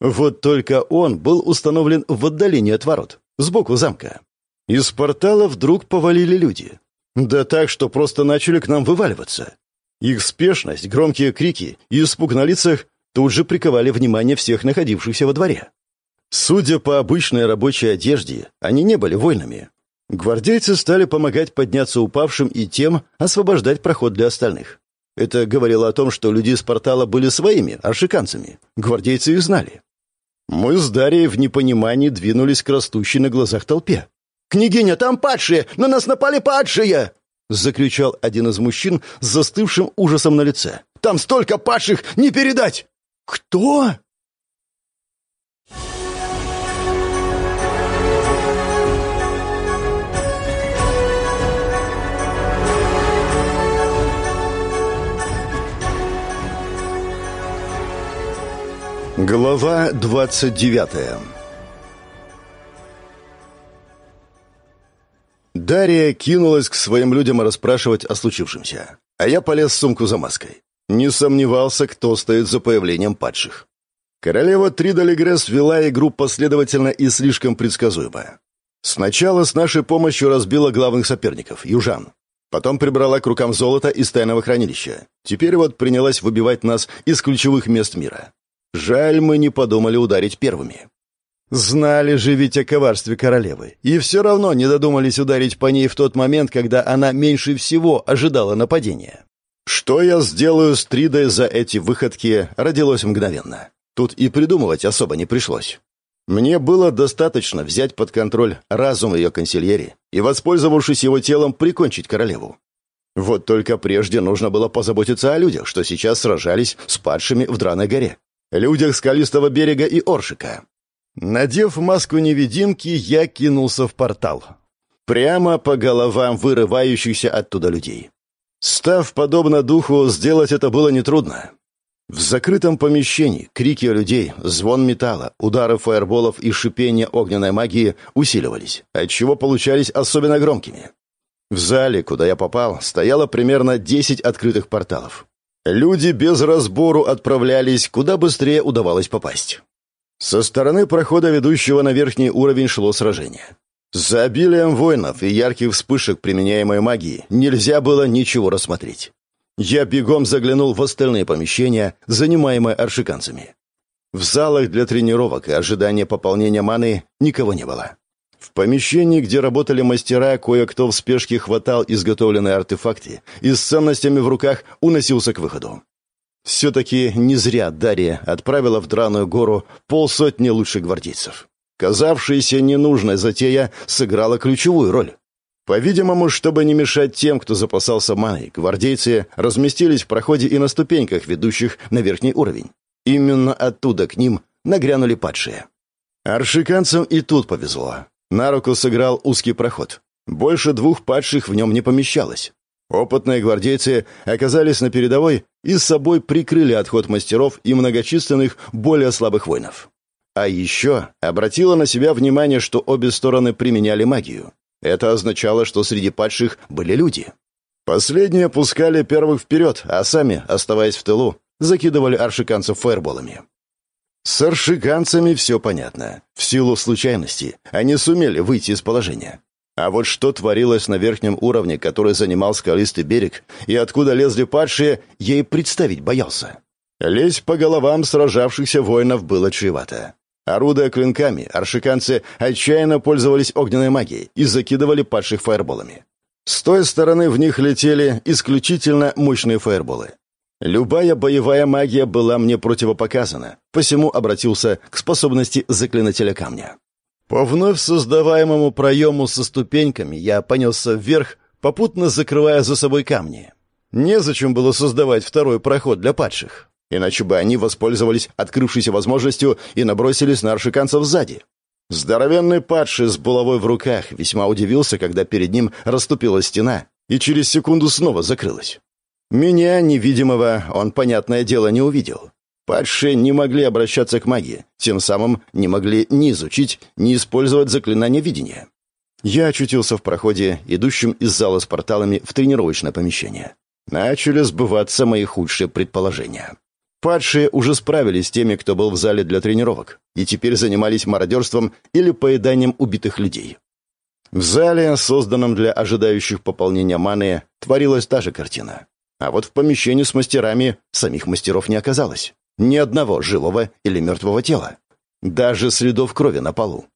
Вот только он был установлен в отдалении от ворот, сбоку замка. Из портала вдруг повалили люди. Да так, что просто начали к нам вываливаться. Их спешность, громкие крики и испуг на лицах тут же приковали внимание всех находившихся во дворе. Судя по обычной рабочей одежде, они не были воинами. Гвардейцы стали помогать подняться упавшим и тем освобождать проход для остальных. Это говорило о том, что люди из портала были своими, аршиканцами. Гвардейцы их знали. Мы с Дарьей в непонимании двинулись к растущей на глазах толпе. «Княгиня, там падшие! На нас напали падшие!» — закричал один из мужчин с застывшим ужасом на лице. «Там столько падших! Не передать!» «Кто?» Глава 29 Дарья кинулась к своим людям расспрашивать о случившемся, а я полез в сумку за маской. Не сомневался, кто стоит за появлением падших. Королева Тридалигресс вела игру последовательно и слишком предсказуемо. Сначала с нашей помощью разбила главных соперников, южан. Потом прибрала к рукам золото из тайного хранилища. Теперь вот принялась выбивать нас из ключевых мест мира. Жаль, мы не подумали ударить первыми. Знали же ведь о коварстве королевы, и все равно не додумались ударить по ней в тот момент, когда она меньше всего ожидала нападения. Что я сделаю с Тридой за эти выходки, родилось мгновенно. Тут и придумывать особо не пришлось. Мне было достаточно взять под контроль разум ее консильери и, воспользовавшись его телом, прикончить королеву. Вот только прежде нужно было позаботиться о людях, что сейчас сражались с падшими в Драной горе людях скалистого берега и Оршика. Надев маску невидимки, я кинулся в портал. Прямо по головам вырывающихся оттуда людей. Став подобно духу, сделать это было нетрудно. В закрытом помещении крики людей, звон металла, удары фаерболов и шипение огненной магии усиливались, отчего получались особенно громкими. В зале, куда я попал, стояло примерно 10 открытых порталов. Люди без разбору отправлялись, куда быстрее удавалось попасть. Со стороны прохода, ведущего на верхний уровень, шло сражение. За обилием воинов и ярких вспышек применяемой магии нельзя было ничего рассмотреть. Я бегом заглянул в остальные помещения, занимаемые аршиканцами. В залах для тренировок и ожидания пополнения маны никого не было. В помещении, где работали мастера, кое-кто в спешке хватал изготовленные артефакты и с ценностями в руках уносился к выходу. Все-таки не зря Дарья отправила в Драную гору полсотни лучших гвардейцев. Казавшаяся ненужной затея сыграла ключевую роль. По-видимому, чтобы не мешать тем, кто запасался маной, гвардейцы разместились в проходе и на ступеньках, ведущих на верхний уровень. Именно оттуда к ним нагрянули падшие. Аршиканцам и тут повезло. На руку сыграл узкий проход. Больше двух падших в нем не помещалось. Опытные гвардейцы оказались на передовой и с собой прикрыли отход мастеров и многочисленных, более слабых воинов. А еще обратило на себя внимание, что обе стороны применяли магию. Это означало, что среди падших были люди. Последние пускали первых вперед, а сами, оставаясь в тылу, закидывали аршиканцев фаерболами. С аршиканцами все понятно. В силу случайности они сумели выйти из положения. А вот что творилось на верхнем уровне, который занимал скалистый берег, и откуда лезли падшие, и представить боялся. Лезть по головам сражавшихся воинов было чревато. Орудуя клинками, аршиканцы отчаянно пользовались огненной магией и закидывали падших фаерболами. С той стороны в них летели исключительно мощные фаерболы. Любая боевая магия была мне противопоказана, посему обратился к способности заклинателя камня. По вновь создаваемому проему со ступеньками я понесся вверх, попутно закрывая за собой камни. Незачем было создавать второй проход для падших, иначе бы они воспользовались открывшейся возможностью и набросились на аршиканцев сзади. Здоровенный падший с булавой в руках весьма удивился, когда перед ним расступила стена и через секунду снова закрылась. Меня, невидимого, он, понятное дело, не увидел. Падшие не могли обращаться к магии, тем самым не могли ни изучить, ни использовать заклинание видения. Я очутился в проходе, идущем из зала с порталами в тренировочное помещение. Начали сбываться мои худшие предположения. Падшие уже справились с теми, кто был в зале для тренировок, и теперь занимались мародерством или поеданием убитых людей. В зале, созданном для ожидающих пополнения маны, творилась та же картина. А вот в помещении с мастерами самих мастеров не оказалось. Ни одного живого или мертвого тела. Даже следов крови на полу.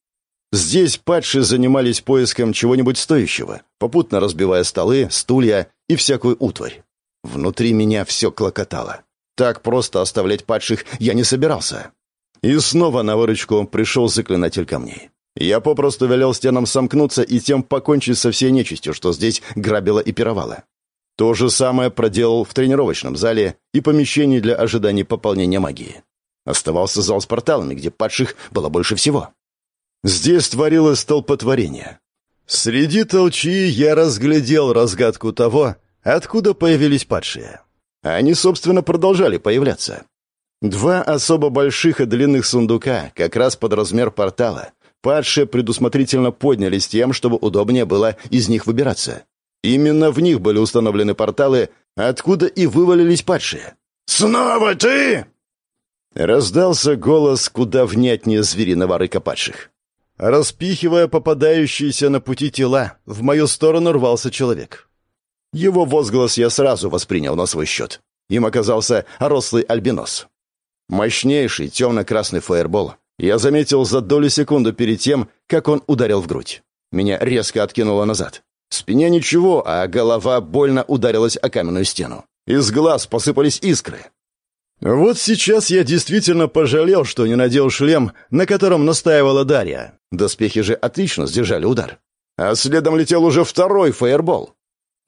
Здесь падшие занимались поиском чего-нибудь стоящего, попутно разбивая столы, стулья и всякую утварь. Внутри меня все клокотало. Так просто оставлять падших я не собирался. И снова на выручку пришел заклинатель камней. Я попросту велел стенам сомкнуться и тем покончить со всей нечистью, что здесь грабило и пировало. То же самое проделал в тренировочном зале и помещении для ожидания пополнения магии. Оставался зал с порталами, где падших было больше всего. Здесь творилось столпотворение. Среди толчи я разглядел разгадку того, откуда появились падшие. Они, собственно, продолжали появляться. Два особо больших и длинных сундука, как раз под размер портала, падшие предусмотрительно поднялись тем, чтобы удобнее было из них выбираться. Именно в них были установлены порталы, откуда и вывалились падшие. «Снова ты?» Раздался голос куда внятнее звериного рыка падших. Распихивая попадающиеся на пути тела, в мою сторону рвался человек. Его возглас я сразу воспринял на свой счет. Им оказался рослый альбинос. Мощнейший темно-красный фаербол я заметил за долю секунды перед тем, как он ударил в грудь. Меня резко откинуло назад. Спине ничего, а голова больно ударилась о каменную стену. Из глаз посыпались искры. Вот сейчас я действительно пожалел, что не надел шлем, на котором настаивала Дарья. Доспехи же отлично сдержали удар. А следом летел уже второй фаербол.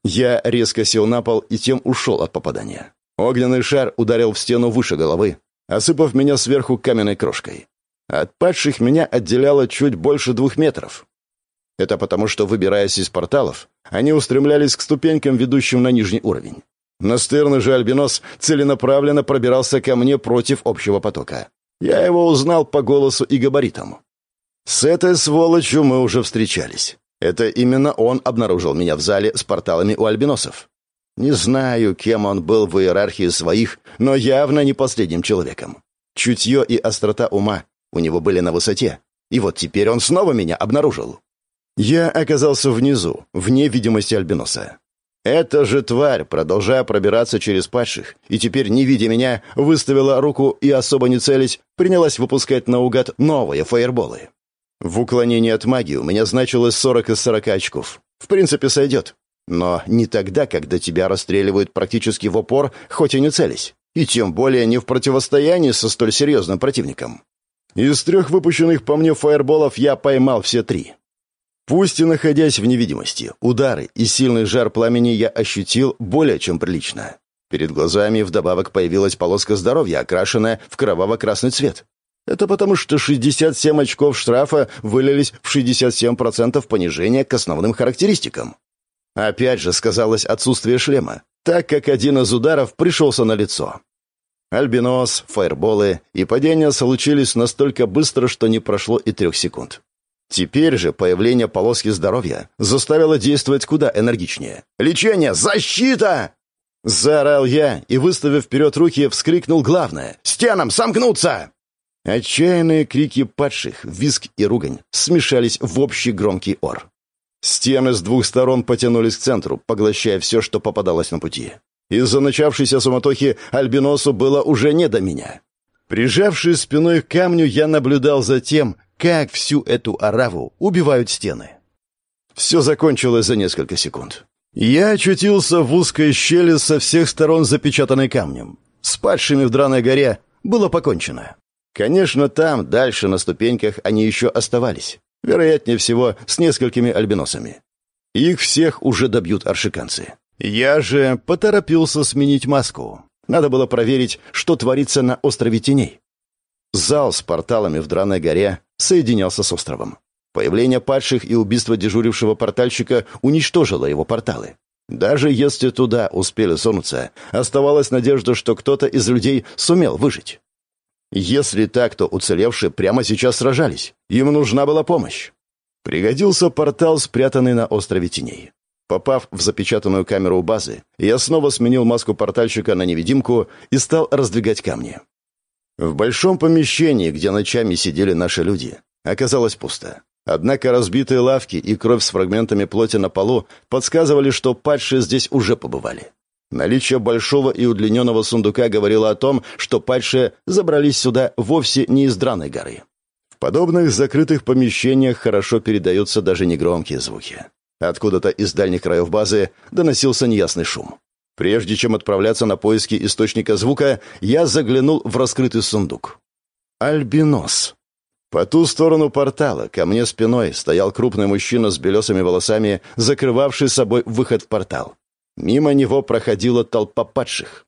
Я резко сел на пол и тем ушел от попадания. Огненный шар ударил в стену выше головы, осыпав меня сверху каменной крошкой. От падших меня отделяло чуть больше двух метров. Это потому, что, выбираясь из порталов, они устремлялись к ступенькам, ведущим на нижний уровень. Настырный же альбинос целенаправленно пробирался ко мне против общего потока. Я его узнал по голосу и габаритам. С этой сволочью мы уже встречались. Это именно он обнаружил меня в зале с порталами у альбиносов. Не знаю, кем он был в иерархии своих, но явно не последним человеком. Чутье и острота ума у него были на высоте. И вот теперь он снова меня обнаружил. Я оказался внизу, вне видимости альбиноса. Эта же тварь, продолжая пробираться через падших, и теперь, не видя меня, выставила руку и, особо не целясь, принялась выпускать наугад новые фаерболы. В уклонении от магии у меня значилось 40 из 40 очков. В принципе, сойдет. Но не тогда, когда тебя расстреливают практически в упор, хоть и не целясь. И тем более не в противостоянии со столь серьезным противником. Из трех выпущенных по мне фаерболов я поймал все три. Пусть и находясь в невидимости, удары и сильный жар пламени я ощутил более чем прилично. Перед глазами вдобавок появилась полоска здоровья, окрашенная в кроваво-красный цвет. Это потому, что 67 очков штрафа вылились в 67% понижения к основным характеристикам. Опять же сказалось отсутствие шлема, так как один из ударов пришелся на лицо. Альбинос, фаерболы и падения случились настолько быстро, что не прошло и трех секунд. Теперь же появление полоски здоровья заставило действовать куда энергичнее. «Лечение! Защита!» Заорал я и, выставив вперед руки, вскрикнул главное. «Стенам сомкнуться!» Отчаянные крики падших, визг и ругань смешались в общий громкий ор. Стены с двух сторон потянулись к центру, поглощая все, что попадалось на пути. Из-за начавшейся суматохи альбиносу было уже не до меня. Прижавшись спиной к камню, я наблюдал за тем, как всю эту ораву убивают стены. Все закончилось за несколько секунд. Я очутился в узкой щели со всех сторон, запечатанной камнем. С падшими в драной горе было покончено. Конечно, там, дальше, на ступеньках, они еще оставались. Вероятнее всего, с несколькими альбиносами. Их всех уже добьют аршиканцы. Я же поторопился сменить маску. Надо было проверить, что творится на острове Теней. Зал с порталами в Драной горе соединялся с островом. Появление падших и убийство дежурившего портальщика уничтожило его порталы. Даже если туда успели сунуться, оставалась надежда, что кто-то из людей сумел выжить. Если так, то уцелевшие прямо сейчас сражались. Им нужна была помощь. Пригодился портал, спрятанный на острове теней. Попав в запечатанную камеру у базы, я снова сменил маску портальщика на невидимку и стал раздвигать камни. В большом помещении, где ночами сидели наши люди, оказалось пусто. Однако разбитые лавки и кровь с фрагментами плоти на полу подсказывали, что падшие здесь уже побывали. Наличие большого и удлиненного сундука говорило о том, что падшие забрались сюда вовсе не из драной горы. В подобных закрытых помещениях хорошо передаются даже негромкие звуки. Откуда-то из дальних краев базы доносился неясный шум. Прежде чем отправляться на поиски источника звука, я заглянул в раскрытый сундук. Альбинос. По ту сторону портала, ко мне спиной, стоял крупный мужчина с белесыми волосами, закрывавший собой выход в портал. Мимо него проходила толпа падших.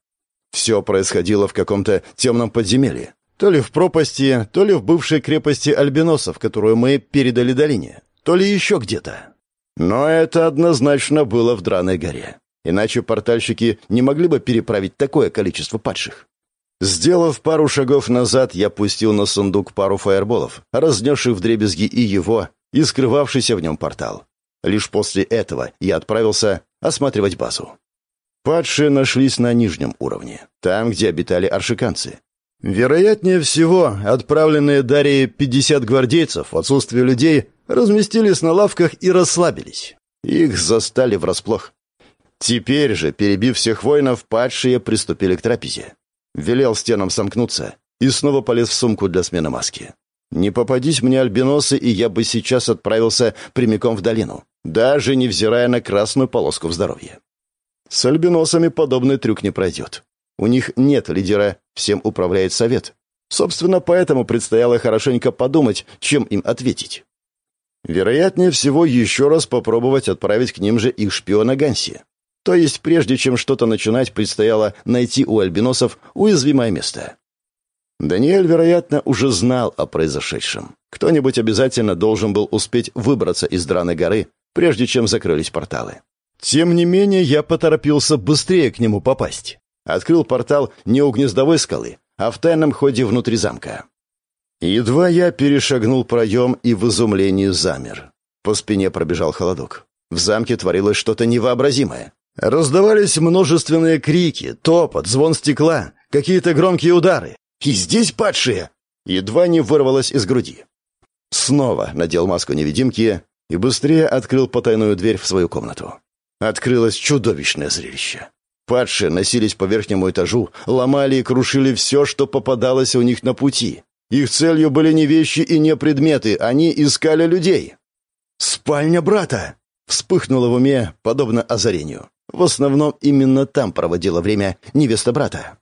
Все происходило в каком-то темном подземелье. То ли в пропасти, то ли в бывшей крепости альбиносов, которую мы передали долине, то ли еще где-то. Но это однозначно было в Драной горе. Иначе портальщики не могли бы переправить такое количество падших. Сделав пару шагов назад, я пустил на сундук пару фаерболов, разнесших вдребезги и его, и скрывавшийся в нем портал. Лишь после этого я отправился осматривать базу. Падшие нашлись на нижнем уровне, там, где обитали аршиканцы. Вероятнее всего, отправленные Дарьей 50 гвардейцев в отсутствие людей разместились на лавках и расслабились. Их застали врасплох. Теперь же, перебив всех воинов, падшие приступили к трапезе велел стенам сомкнуться и снова полез в сумку для смены маски. Не попадись мне альбиносы, и я бы сейчас отправился прямиком в долину, даже невзирая на красную полоску в здоровье. С альбиносами подобный трюк не пройдет. У них нет лидера, всем управляет совет. Собственно, поэтому предстояло хорошенько подумать, чем им ответить. Вероятнее всего, еще раз попробовать отправить к ним же их шпиона Ганси. То есть, прежде чем что-то начинать, предстояло найти у альбиносов уязвимое место. Даниэль, вероятно, уже знал о произошедшем. Кто-нибудь обязательно должен был успеть выбраться из драной горы, прежде чем закрылись порталы. Тем не менее, я поторопился быстрее к нему попасть. Открыл портал не у гнездовой скалы, а в тайном ходе внутри замка. Едва я перешагнул проем и в изумлении замер. По спине пробежал холодок. В замке творилось что-то невообразимое. Раздавались множественные крики, топот, звон стекла, какие-то громкие удары. И здесь падшие! Едва не вырвалось из груди. Снова надел маску невидимки и быстрее открыл потайную дверь в свою комнату. Открылось чудовищное зрелище. Падшие носились по верхнему этажу, ломали и крушили все, что попадалось у них на пути. Их целью были не вещи и не предметы, они искали людей. «Спальня брата!» вспыхнуло в уме, подобно озарению. В основном именно там проводила время невеста брата.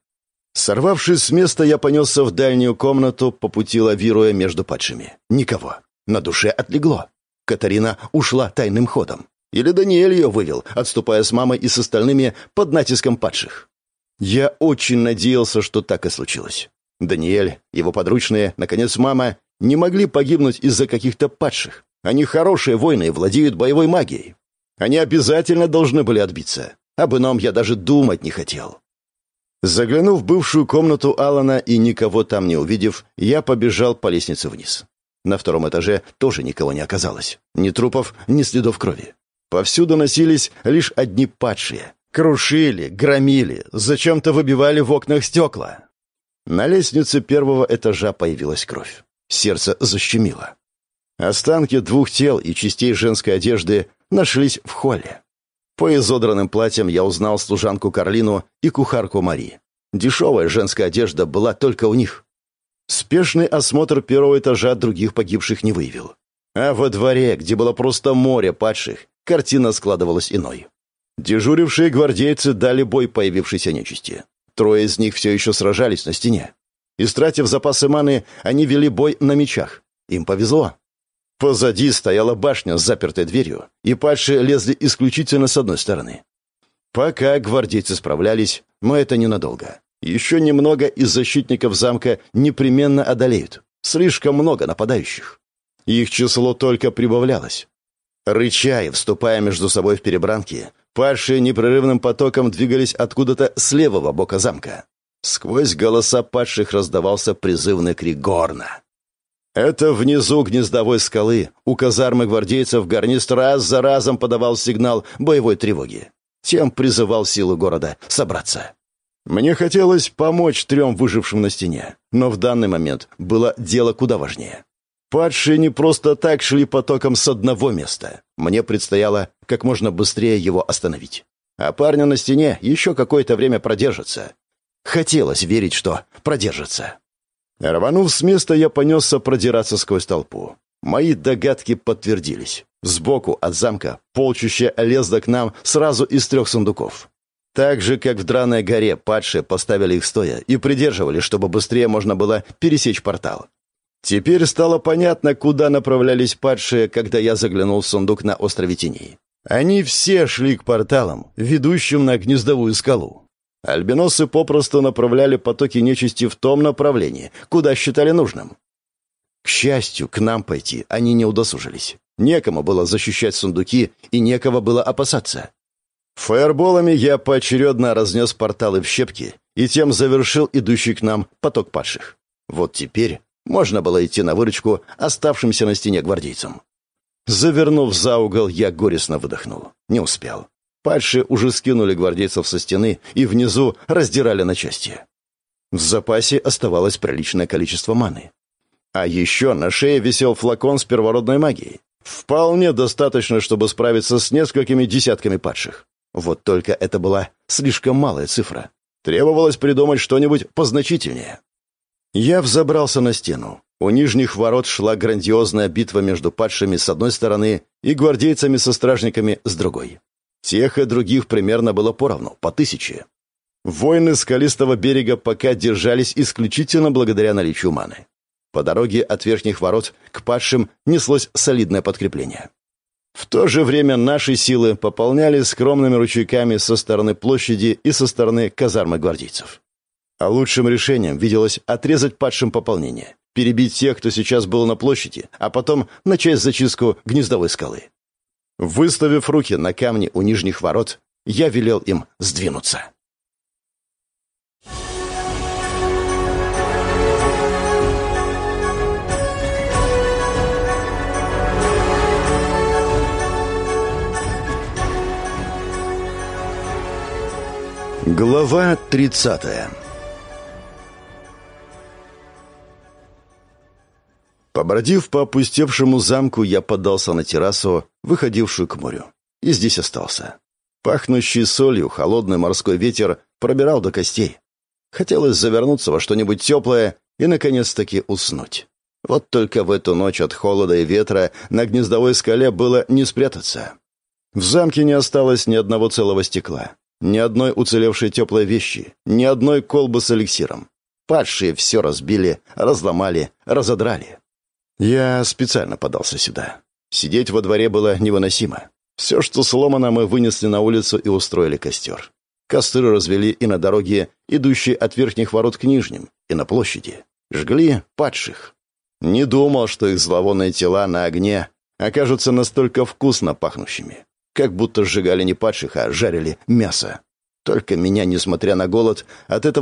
Сорвавшись с места, я понесся в дальнюю комнату, по пути лавируя между падшими. Никого. На душе отлегло. Катарина ушла тайным ходом. Или Даниэль ее вывел, отступая с мамой и с остальными под натиском падших. Я очень надеялся, что так и случилось. Даниэль, его подручные, наконец, мама не могли погибнуть из-за каких-то падших. Они хорошие воины и владеют боевой магией. Они обязательно должны были отбиться. Об ином я даже думать не хотел. Заглянув в бывшую комнату Алана и никого там не увидев, я побежал по лестнице вниз. На втором этаже тоже никого не оказалось. Ни трупов, ни следов крови. Повсюду носились лишь одни падшие. Крушили, громили, зачем-то выбивали в окнах стекла. На лестнице первого этажа появилась кровь. Сердце защемило. Останки двух тел и частей женской одежды нашлись в холле. По изодранным платьям я узнал служанку Карлину и кухарку Мари. Дешевая женская одежда была только у них. Спешный осмотр первого этажа других погибших не выявил. А во дворе, где было просто море падших, картина складывалась иной. Дежурившие гвардейцы дали бой появившейся нечисти. Трое из них все еще сражались на стене. Истратив запасы маны, они вели бой на мечах. Им повезло. Позади стояла башня с запертой дверью, и падшие лезли исключительно с одной стороны. Пока гвардейцы справлялись, мы это ненадолго. Еще немного из защитников замка непременно одолеют. Слишком много нападающих. Их число только прибавлялось. Рыча и вступая между собой в перебранки, падшие непрерывным потоком двигались откуда-то с левого бока замка. Сквозь голоса падших раздавался призывный крик горна. Это внизу гнездовой скалы у казармы гвардейцев гарнист раз за разом подавал сигнал боевой тревоги. Тем призывал силы города собраться. Мне хотелось помочь трем выжившим на стене, но в данный момент было дело куда важнее. Падшие не просто так шли потоком с одного места. Мне предстояло как можно быстрее его остановить. А парня на стене еще какое-то время продержится. Хотелось верить, что продержится. Рванув с места, я понесся продираться сквозь толпу. Мои догадки подтвердились. Сбоку от замка полчища лезло к нам сразу из трех сундуков. Так же, как в Драной горе, падшие поставили их стоя и придерживали, чтобы быстрее можно было пересечь портал. Теперь стало понятно, куда направлялись падшие, когда я заглянул в сундук на острове Теней. Они все шли к порталам, ведущим на гнездовую скалу. Альбиносы попросту направляли потоки нечисти в том направлении, куда считали нужным. К счастью, к нам пойти они не удосужились. Некому было защищать сундуки и некого было опасаться. Фаерболами я поочередно разнес порталы в щепки и тем завершил идущий к нам поток падших. Вот теперь можно было идти на выручку оставшимся на стене гвардейцам. Завернув за угол, я горестно выдохнул. Не успел. Падшие уже скинули гвардейцев со стены и внизу раздирали на части. В запасе оставалось приличное количество маны. А еще на шее висел флакон с первородной магией. Вполне достаточно, чтобы справиться с несколькими десятками падших. Вот только это была слишком малая цифра. Требовалось придумать что-нибудь позначительнее. Я взобрался на стену. У нижних ворот шла грандиозная битва между падшими с одной стороны и гвардейцами со стражниками с другой. Тех и других примерно было поровну, по тысяче. Воины скалистого берега пока держались исключительно благодаря наличию маны. По дороге от верхних ворот к падшим неслось солидное подкрепление. В то же время наши силы пополняли скромными ручейками со стороны площади и со стороны казармы гвардейцев. А лучшим решением виделось отрезать падшим пополнение, перебить тех, кто сейчас был на площади, а потом начать зачистку гнездовой скалы. Выставив руки на камни у нижних ворот, я велел им сдвинуться. Глава тридцатая Побродив по опустевшему замку, я подался на террасу, выходившую к морю. И здесь остался. Пахнущий солью холодный морской ветер пробирал до костей. Хотелось завернуться во что-нибудь теплое и, наконец-таки, уснуть. Вот только в эту ночь от холода и ветра на гнездовой скале было не спрятаться. В замке не осталось ни одного целого стекла, ни одной уцелевшей теплой вещи, ни одной колбы с эликсиром. Падшие все разбили, разломали, разодрали. Я специально подался сюда. Сидеть во дворе было невыносимо. Все, что сломано, мы вынесли на улицу и устроили костер. Костры развели и на дороге, идущей от верхних ворот к нижним, и на площади. Жгли падших. Не думал, что их зловонные тела на огне окажутся настолько вкусно пахнущими. Как будто сжигали не падших, а жарили мясо. Только меня, несмотря на голод, от этого